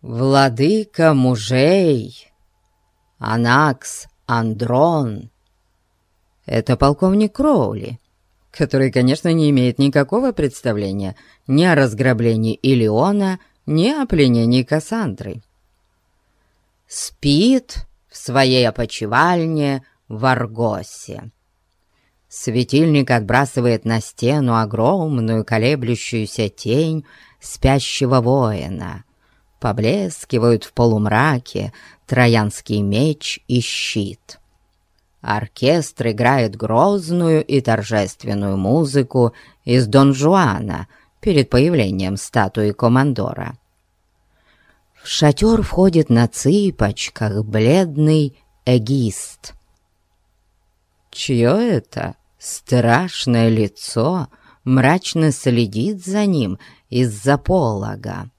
Владыка мужей, Анакс, Андрон, это полковник Кроули, который, конечно, не имеет никакого представления ни о разграблении Илиона, ни о пленении Кассандры. Спит в своей опочивальне в Аргосе. Светильник отбрасывает на стену огромную колеблющуюся тень спящего воина. Поблескивают в полумраке троянский меч и щит. Оркестр играет грозную и торжественную музыку из Дон Жуана перед появлением статуи командора. В шатер входит на цыпочках бледный эгист. Чье это страшное лицо мрачно следит за ним из-за полога?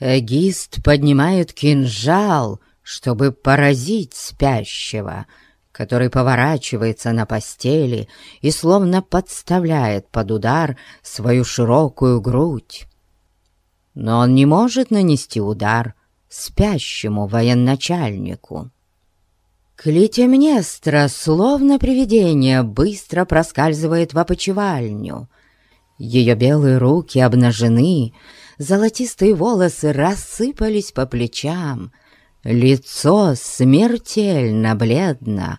Эгист поднимает кинжал, чтобы поразить спящего — который поворачивается на постели и словно подставляет под удар свою широкую грудь. Но он не может нанести удар спящему военачальнику. Клитемнестра, словно привидение, быстро проскальзывает в опочивальню. Ее белые руки обнажены, золотистые волосы рассыпались по плечам — Лицо смертельно бледно,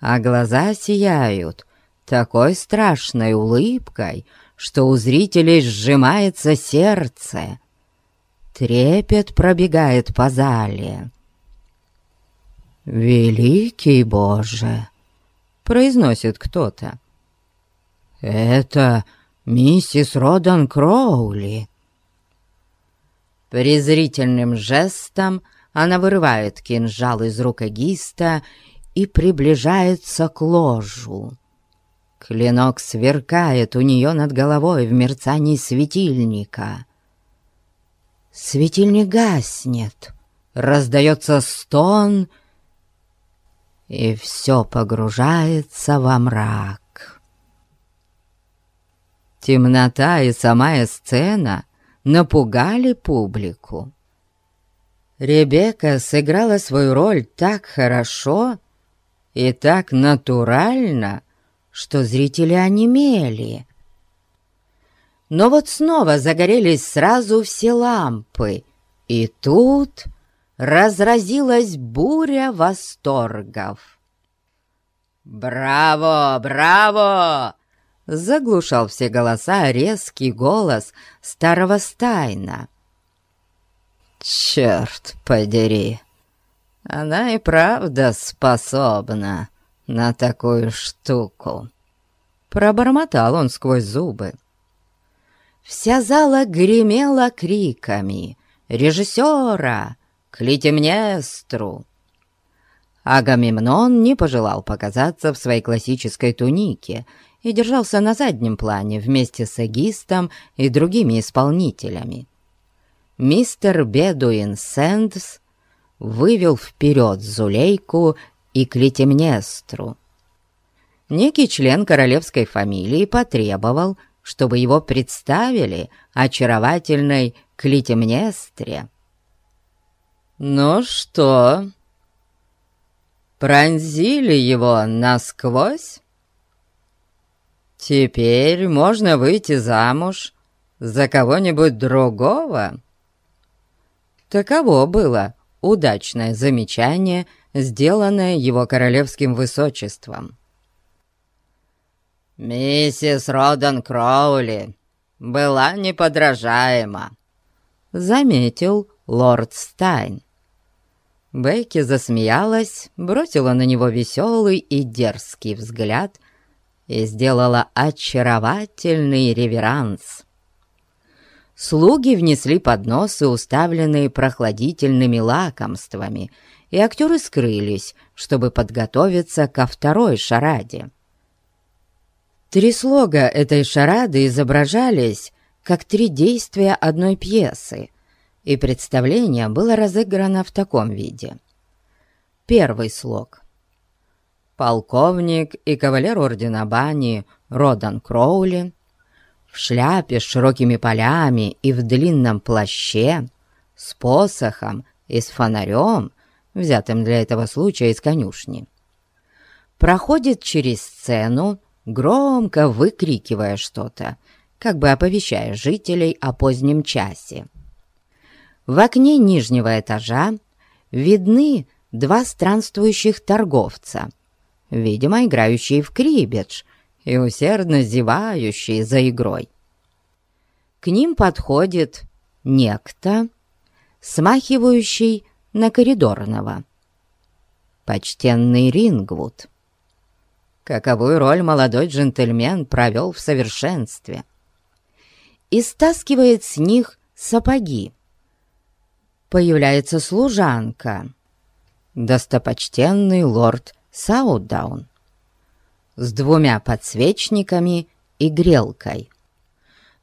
а глаза сияют такой страшной улыбкой, что у зрителей сжимается сердце. Трепет пробегает по зале. «Великий Боже!» — произносит кто-то. «Это миссис Родан Кроули!» Презрительным жестом она вырывает кинжал из рук Эгиста и приближается к ложу. Клинок сверкает у нее над головой в мерцании светильника. Светильник гаснет, раздается стон, и все погружается во мрак. Темнота и самая сцена напугали публику. Ребекка сыграла свою роль так хорошо и так натурально, что зрители онемели. Но вот снова загорелись сразу все лампы, и тут разразилась буря восторгов. «Браво! Браво!» Заглушал все голоса резкий голос старого Стайна. «Черт подери! Она и правда способна на такую штуку!» Пробормотал он сквозь зубы. Вся зала гремела криками «Режиссера! Клитемнестру!» Агамемнон не пожелал показаться в своей классической тунике и держался на заднем плане вместе с Эгистом и другими исполнителями. Мистер Бедуин Сэндс вывел вперед Зулейку и Клитемнестру. Некий член королевской фамилии потребовал, чтобы его представили очаровательной Клитемнестре. «Ну что, пронзили его насквозь? Теперь можно выйти замуж за кого-нибудь другого?» Таково было удачное замечание, сделанное его королевским высочеством. «Миссис Родан Кроули была неподражаема», — заметил лорд Стайн. Бекки засмеялась, бросила на него веселый и дерзкий взгляд и сделала очаровательный реверанс. Слуги внесли подносы, уставленные прохладительными лакомствами, и актеры скрылись, чтобы подготовиться ко второй шараде. Три слога этой шарады изображались как три действия одной пьесы, и представление было разыграно в таком виде. Первый слог. Полковник и кавалер ордена Бани Родан Кроули в шляпе с широкими полями и в длинном плаще, с посохом и с фонарем, взятым для этого случая из конюшни, проходит через сцену громко выкрикивая что-то, как бы оповещая жителей о позднем часе. В окне нижнего этажа видны два странствующих торговца, видимо, играющие в крибедж и усердно зевающие за игрой. К ним подходит некто, смахивающий на коридорного. Почтенный Рингвуд каковую роль молодой джентльмен провел в совершенстве, и стаскивает с них сапоги. Появляется служанка, достопочтенный лорд Саудаун, с двумя подсвечниками и грелкой.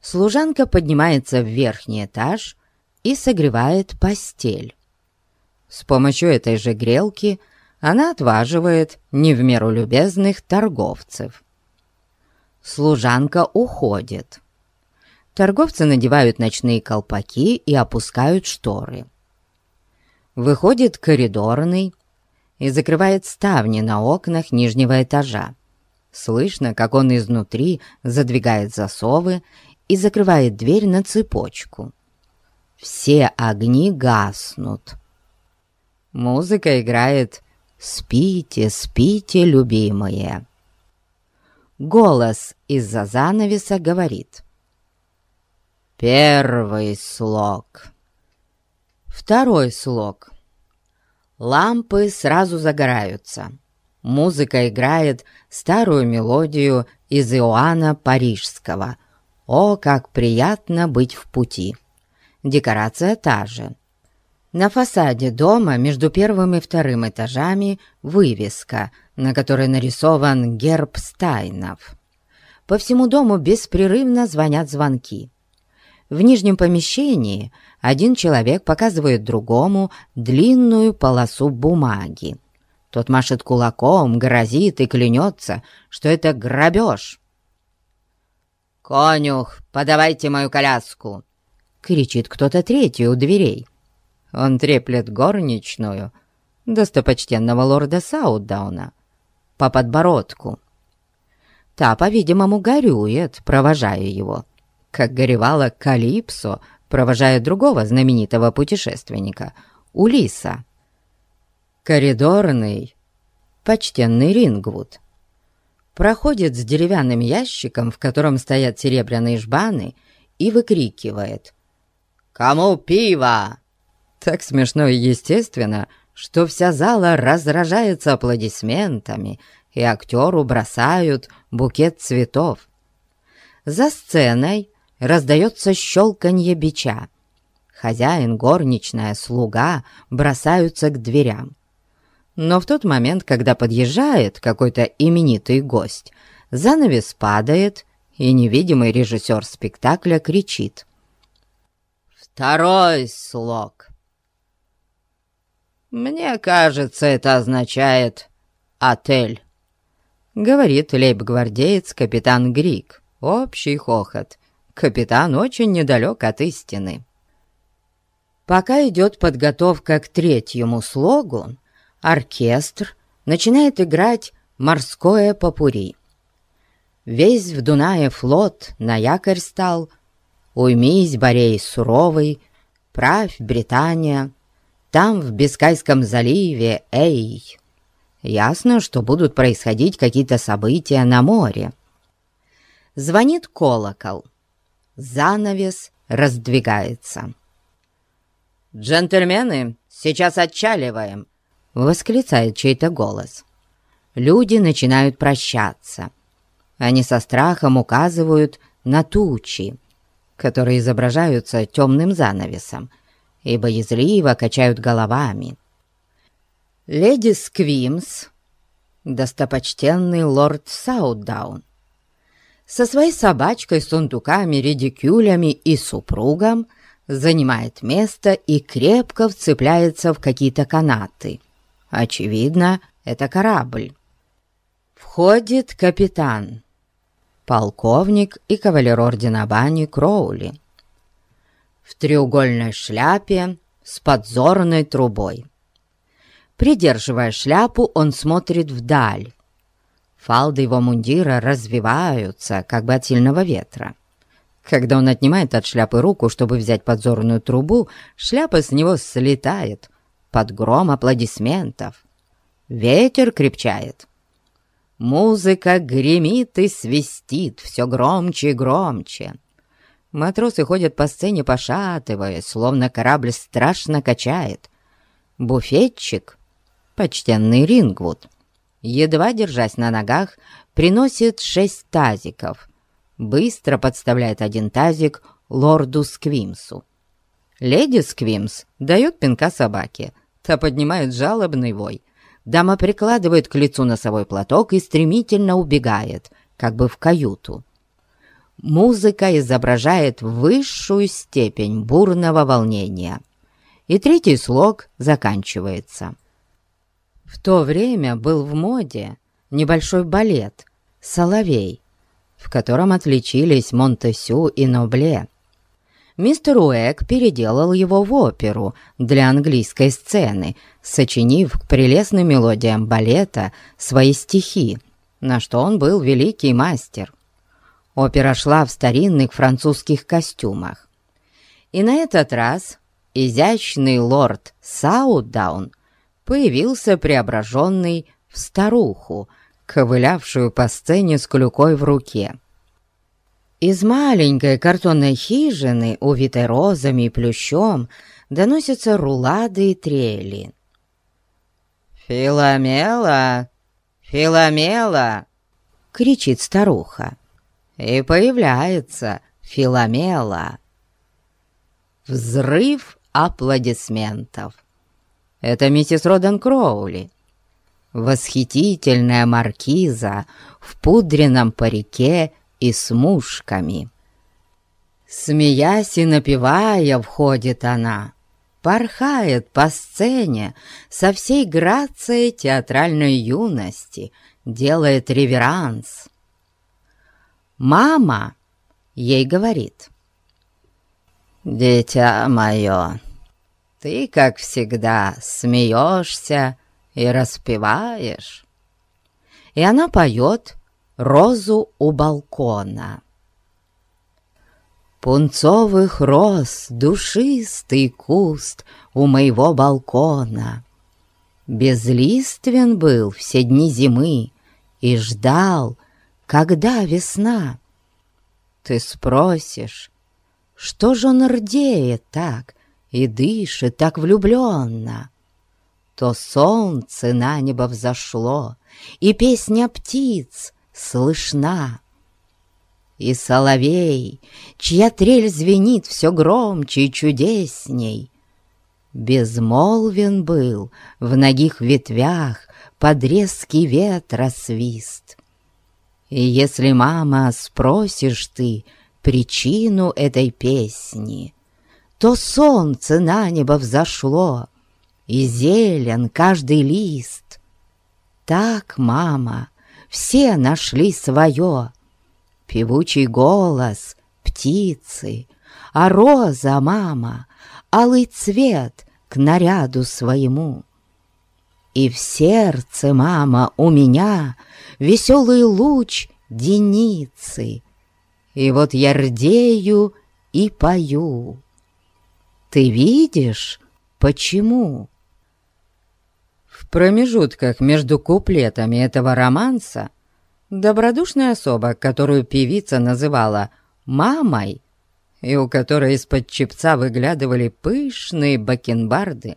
Служанка поднимается в верхний этаж и согревает постель. С помощью этой же грелки – она отваживает не в меру любезных торговцев. Служанка уходит. Торговцы надевают ночные колпаки и опускают шторы. Выходит коридорный и закрывает ставни на окнах нижнего этажа. Слышно, как он изнутри задвигает засовы и закрывает дверь на цепочку. Все огни гаснут. Музыка играет «Спите, спите, любимые!» Голос из-за занавеса говорит. Первый слог. Второй слог. Лампы сразу загораются. Музыка играет старую мелодию из Иоанна Парижского. «О, как приятно быть в пути!» Декорация та же. На фасаде дома между первым и вторым этажами вывеска, на которой нарисован герб Стайнов. По всему дому беспрерывно звонят звонки. В нижнем помещении один человек показывает другому длинную полосу бумаги. Тот машет кулаком, грозит и клянется, что это грабеж. «Конюх, подавайте мою коляску!» — кричит кто-то третий у дверей. Он треплет горничную, достопочтенного лорда Сауддауна, по подбородку. Та, по-видимому, горюет, провожая его как горевала Калипсо, провожая другого знаменитого путешественника, Улиса. Коридорный, почтенный Рингвуд, проходит с деревянным ящиком, в котором стоят серебряные жбаны, и выкрикивает «Кому пиво?» Так смешно и естественно, что вся зала разражается аплодисментами, и актеру бросают букет цветов. За сценой раздается щелканье бича. Хозяин, горничная, слуга бросаются к дверям. Но в тот момент, когда подъезжает какой-то именитый гость, занавес падает, и невидимый режиссер спектакля кричит. «Второй слог!» «Мне кажется, это означает «отель», — говорит лейб-гвардеец капитан Грик. Общий хохот — капитан очень недалек от истины. Пока идет подготовка к третьему слогу, оркестр начинает играть «Морское попури». Весь в Дунае флот на якорь стал, Уймись, Борей суровый, правь, Британия, Там, в Бискайском заливе, эй! Ясно, что будут происходить какие-то события на море. Звонит колокол — Занавес раздвигается. «Джентльмены, сейчас отчаливаем!» — восклицает чей-то голос. Люди начинают прощаться. Они со страхом указывают на тучи, которые изображаются темным занавесом, и боязливо качают головами. Леди Сквимс, достопочтенный лорд Саутдаун, со своей собачкой, сундуками, редикюлями и супругом занимает место и крепко вцепляется в какие-то канаты. Очевидно, это корабль. Входит капитан, полковник и кавалер ордена Бани Кроули. В треугольной шляпе с подзорной трубой. Придерживая шляпу, он смотрит вдаль, Фалды его мундира развиваются, как бы от сильного ветра. Когда он отнимает от шляпы руку, чтобы взять подзорную трубу, шляпа с него слетает под гром аплодисментов. Ветер крепчает. Музыка гремит и свистит все громче и громче. Матросы ходят по сцене, пошатываясь, словно корабль страшно качает. Буфетчик, почтенный Рингвуд, едва держась на ногах, приносит шесть тазиков. Быстро подставляет один тазик лорду Сквимсу. Леди Сквимс дает пинка собаке. Та поднимает жалобный вой. Дама прикладывает к лицу носовой платок и стремительно убегает, как бы в каюту. Музыка изображает высшую степень бурного волнения. И третий слог заканчивается. В то время был в моде небольшой балет «Соловей», в котором отличились Монтесю и Нобле. Мистер Уэк переделал его в оперу для английской сцены, сочинив к прелестным мелодиям балета свои стихи, на что он был великий мастер. Опера шла в старинных французских костюмах. И на этот раз изящный лорд Саудаун появился преображенный в старуху, ковылявшую по сцене с клюкой в руке. Из маленькой картонной хижины, увитой розами и плющом, доносятся рулады и трели. «Филомела! Филомела!» — кричит старуха. И появляется Филомела. Взрыв аплодисментов. Это миссис Родан Кроули. Восхитительная маркиза в пудренном парике и с мушками. Смеясь и напевая, входит она, порхает по сцене со всей грацией театральной юности, делает реверанс. Мама ей говорит, «Дитя мое, ты, как всегда, смеешься и распеваешь». И она поет «Розу у балкона». Пунцовых роз душистый куст у моего балкона. Безлиствен был все дни зимы и ждал, когда весна. Ты спросишь, что же он рдеет так и дышит так влюбленно? То солнце на небо взошло, и песня птиц слышна. И соловей, чья трель звенит все громче и чудесней, Безмолвен был в ногих ветвях подрезкий ветра свист. И если, мама, спросишь ты причину этой песни, То солнце на небо взошло, и зелен каждый лист. Так, мама, все нашли свое, Певучий голос птицы, а роза, мама, Алый цвет к наряду своему. И в сердце, мама, у меня Веселый луч деницы, И вот я рдею и пою. Ты видишь, почему? В промежутках между куплетами этого романса Добродушная особа, которую певица называла «мамой», и у которой из-под чепца выглядывали пышные бакенбарды,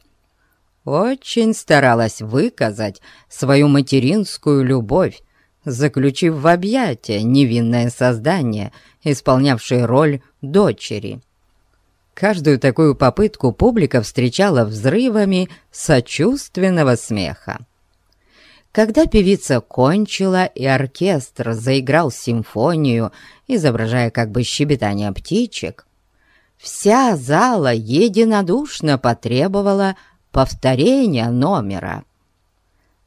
очень старалась выказать свою материнскую любовь, заключив в объятия невинное создание, исполнявшее роль дочери. Каждую такую попытку публика встречала взрывами сочувственного смеха. Когда певица кончила и оркестр заиграл симфонию, изображая как бы щебетание птичек, вся зала единодушно потребовала повторения номера.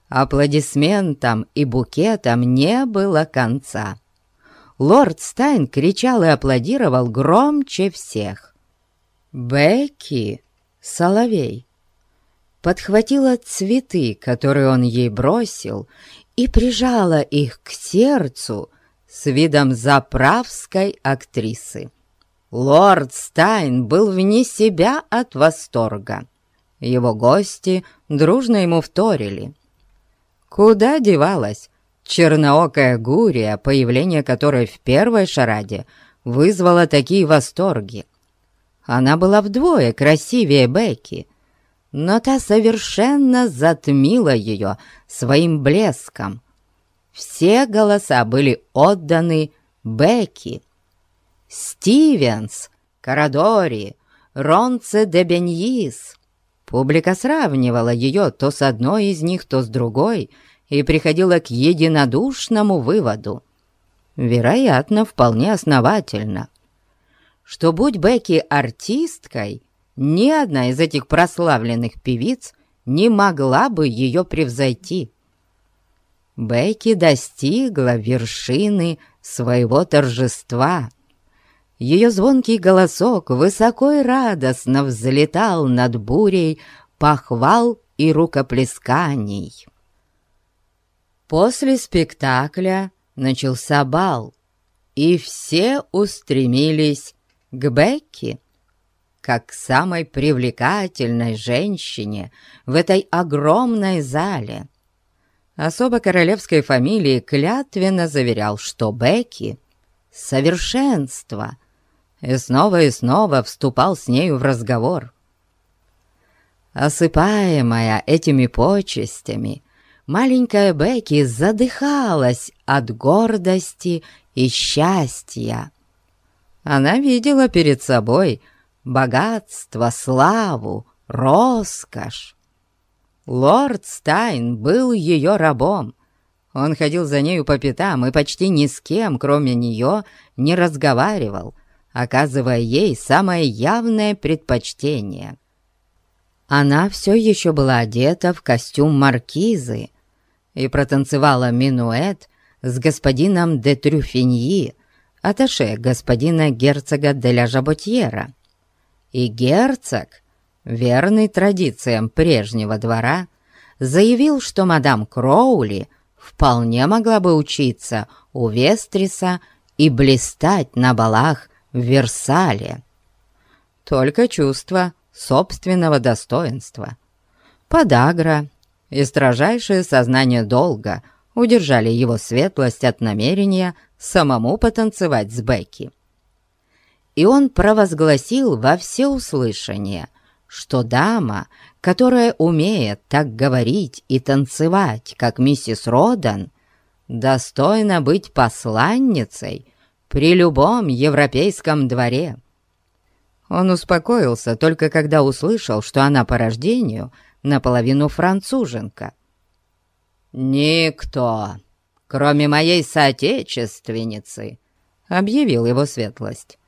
Аплодисментам и букетам не было конца. Лорд Стайн кричал и аплодировал громче всех. «Бекки, соловей!» подхватила цветы, которые он ей бросил, и прижала их к сердцу с видом заправской актрисы. Лорд Стайн был вне себя от восторга. Его гости дружно ему вторили. Куда девалась черноокая Гурия, появление которой в первой шараде вызвало такие восторги? Она была вдвое красивее Бекки, но та совершенно затмила ее своим блеском. Все голоса были отданы Бекки. Стивенс, Карадори, Ронце де Беньис. Публика сравнивала ее то с одной из них, то с другой, и приходила к единодушному выводу. Вероятно, вполне основательно, что будь Бекки артисткой, ни одна из этих прославленных певиц не могла бы ее превзойти. Бекки достигла вершины своего торжества. Ее звонкий голосок высоко и радостно взлетал над бурей похвал и рукоплесканий. После спектакля начался бал, и все устремились к Бекки как к самой привлекательной женщине в этой огромной зале. Особо королевской фамилии клятвенно заверял, что Бекки — совершенство, и снова и снова вступал с нею в разговор. Осыпаемая этими почестями, маленькая Бекки задыхалась от гордости и счастья. Она видела перед собой богатство, славу, роскошь. Лорд Стайн был ее рабом. Он ходил за нею по пятам и почти ни с кем, кроме нее, не разговаривал, оказывая ей самое явное предпочтение. Она все еще была одета в костюм маркизы и протанцевала минуэт с господином де Трюфиньи, аташе господина герцога де ля Жаботьера. И герцог, верный традициям прежнего двора, заявил, что мадам Кроули вполне могла бы учиться у Вестриса и блистать на балах в Версале. Только чувство собственного достоинства, подагра и строжайшее сознание долга удержали его светлость от намерения самому потанцевать с Бекки. И он провозгласил во всеуслышание, что дама, которая умеет так говорить и танцевать, как миссис Родан, достойна быть посланницей при любом европейском дворе. Он успокоился только когда услышал, что она по рождению наполовину француженка. «Никто, кроме моей соотечественницы», — объявил его светлость,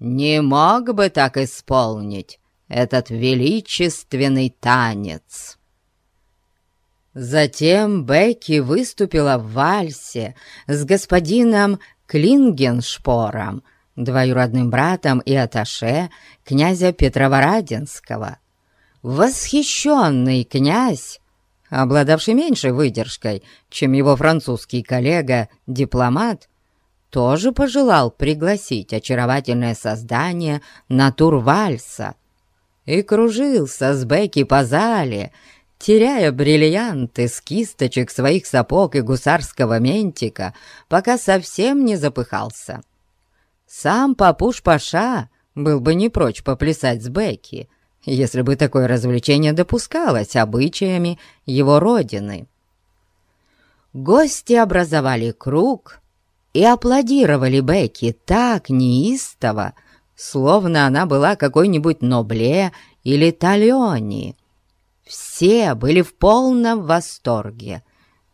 «не мог бы так исполнить этот величественный танец». Затем Бекки выступила в вальсе с господином Клингеншпором, двоюродным братом и аташе князя Петроворадинского. Восхищенный князь, обладавший меньшей выдержкой, чем его французский коллега-дипломат, тоже пожелал пригласить очаровательное создание на тур вальса и кружился с Бекки по зале, теряя бриллианты с кисточек своих сапог и гусарского ментика, пока совсем не запыхался. Сам Папуш-Паша был бы не прочь поплясать с Бекки, если бы такое развлечение допускалось обычаями его родины. Гости образовали круг и аплодировали Бекки так неистово, словно она была какой-нибудь Нобле или Тальони. Все были в полном восторге,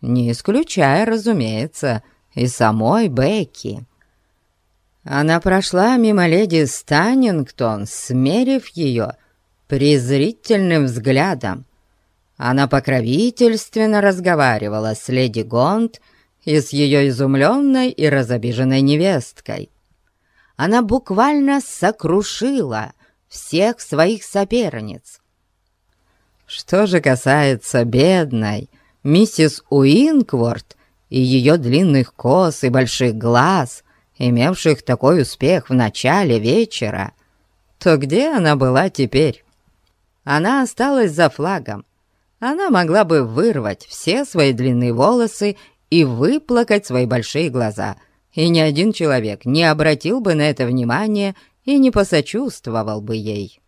не исключая, разумеется, и самой Бекки. Она прошла мимо леди Станнингтон, смерив ее презрительным взглядом. Она покровительственно разговаривала с леди Гонт и с ее изумленной и разобиженной невесткой. Она буквально сокрушила всех своих соперниц, что же касается бедной миссис Уинкворт и ее длинных кос и больших глаз, имевших такой успех в начале вечера, то где она была теперь? Она осталась за флагом. Она могла бы вырвать все свои длинные волосы и выплакать свои большие глаза, и ни один человек не обратил бы на это внимания и не посочувствовал бы ей.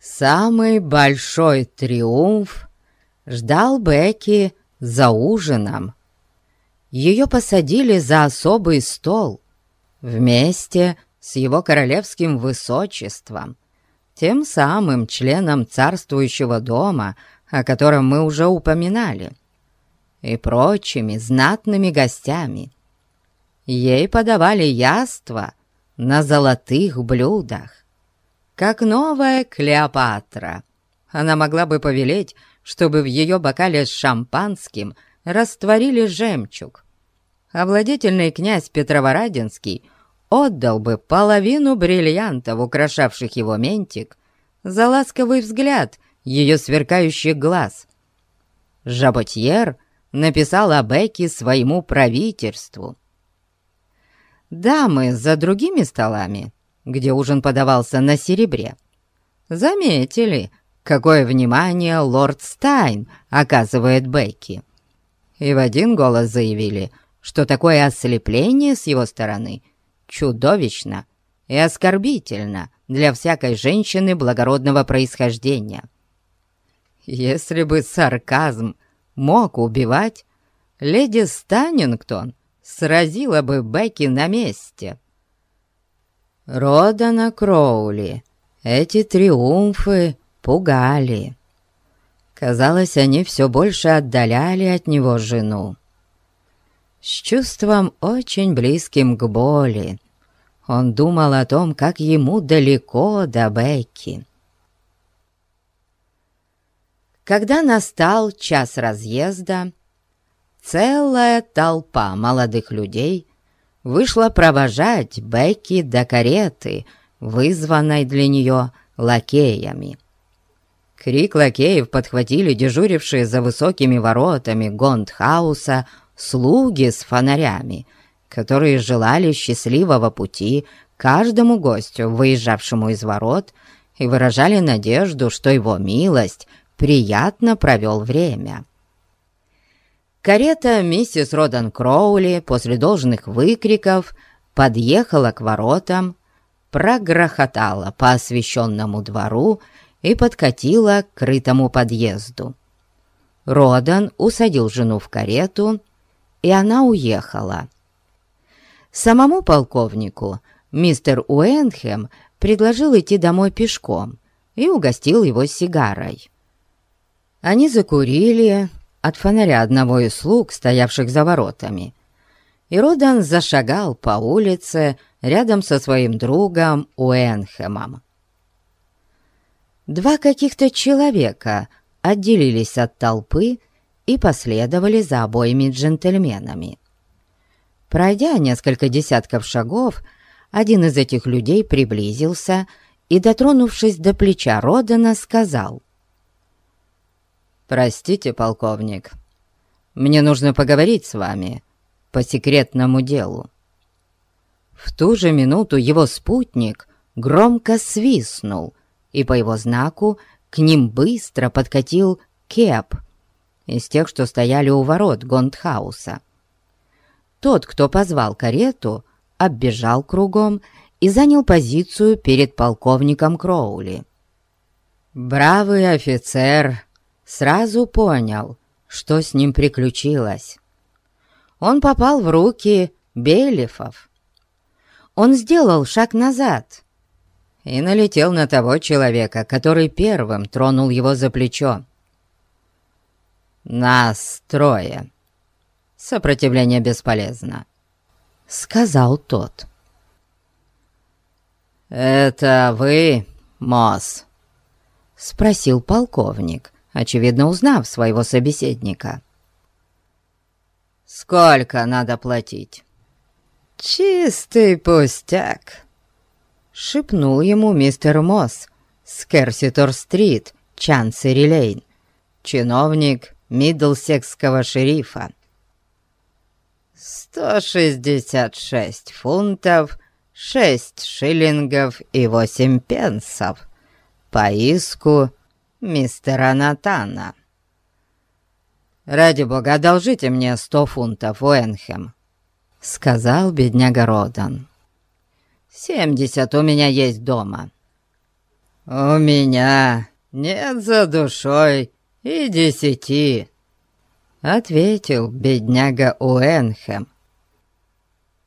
Самый большой триумф ждал Бекки за ужином. Ее посадили за особый стол вместе с его королевским высочеством, тем самым членом царствующего дома, о котором мы уже упоминали, и прочими знатными гостями. Ей подавали яства на золотых блюдах как новая Клеопатра. Она могла бы повелеть, чтобы в ее бокале с шампанским растворили жемчуг. А князь Петроворадинский отдал бы половину бриллиантов, украшавших его ментик, за ласковый взгляд ее сверкающих глаз. Жаботьер написал о Бекке своему правительству. Дамы за другими столами где ужин подавался на серебре, заметили, какое внимание лорд Стайн оказывает Бекки. И в один голос заявили, что такое ослепление с его стороны чудовищно и оскорбительно для всякой женщины благородного происхождения. Если бы сарказм мог убивать, леди Станнингтон сразила бы Бекки на месте. Родана Кроули эти триумфы пугали. Казалось, они все больше отдаляли от него жену. С чувством очень близким к боли он думал о том, как ему далеко до Бекки. Когда настал час разъезда, целая толпа молодых людей вышла провожать Бекки до кареты, вызванной для нее лакеями. Крик лакеев подхватили дежурившие за высокими воротами Гондхауса слуги с фонарями, которые желали счастливого пути каждому гостю, выезжавшему из ворот, и выражали надежду, что его милость приятно провел время. Карета миссис Родан Кроули после должных выкриков подъехала к воротам, прогрохотала по освещенному двору и подкатила к крытому подъезду. Родан усадил жену в карету, и она уехала. Самому полковнику мистер Уэнхэм предложил идти домой пешком и угостил его сигарой. Они закурили от фонаря одного из слуг, стоявших за воротами, и Родан зашагал по улице рядом со своим другом Уэнхэмом. Два каких-то человека отделились от толпы и последовали за обоими джентльменами. Пройдя несколько десятков шагов, один из этих людей приблизился и, дотронувшись до плеча Родана, сказал «Простите, полковник, мне нужно поговорить с вами по секретному делу». В ту же минуту его спутник громко свистнул — и по его знаку к ним быстро подкатил кеб из тех, что стояли у ворот Гонт-Хауса. Тот, кто позвал карету, оббежал кругом и занял позицию перед полковником Кроули. Бравый офицер сразу понял, что с ним приключилось. Он попал в руки бейлифов. Он сделал шаг назад, и налетел на того человека, который первым тронул его за плечо. «Нас трое. Сопротивление бесполезно», — сказал тот. «Это вы, Мосс?» — спросил полковник, очевидно узнав своего собеседника. «Сколько надо платить?» «Чистый пустяк», шепнул ему мистер Мосс с Керситор-стрит, Чансери-Лейн, чиновник Миддлсекского шерифа. «Сто шестьдесят шесть фунтов, шесть шиллингов и восемь пенсов по иску мистера Натана. «Ради бога, одолжите мне сто фунтов, Уэнхэм», — сказал бедняга Родан. Семьдесят у меня есть дома». «У меня нет за душой и десяти», — ответил бедняга Уэнхэм.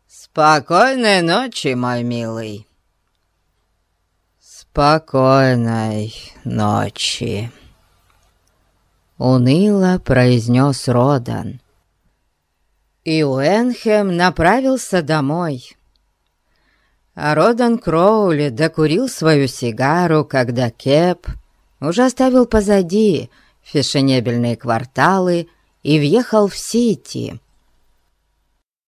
«Спокойной ночи, мой милый». «Спокойной ночи», — уныло произнес Родан. И Уэнхэм направился домой а Родан Кроули докурил свою сигару, когда Кеп уже оставил позади фешенебельные кварталы и въехал в Сити.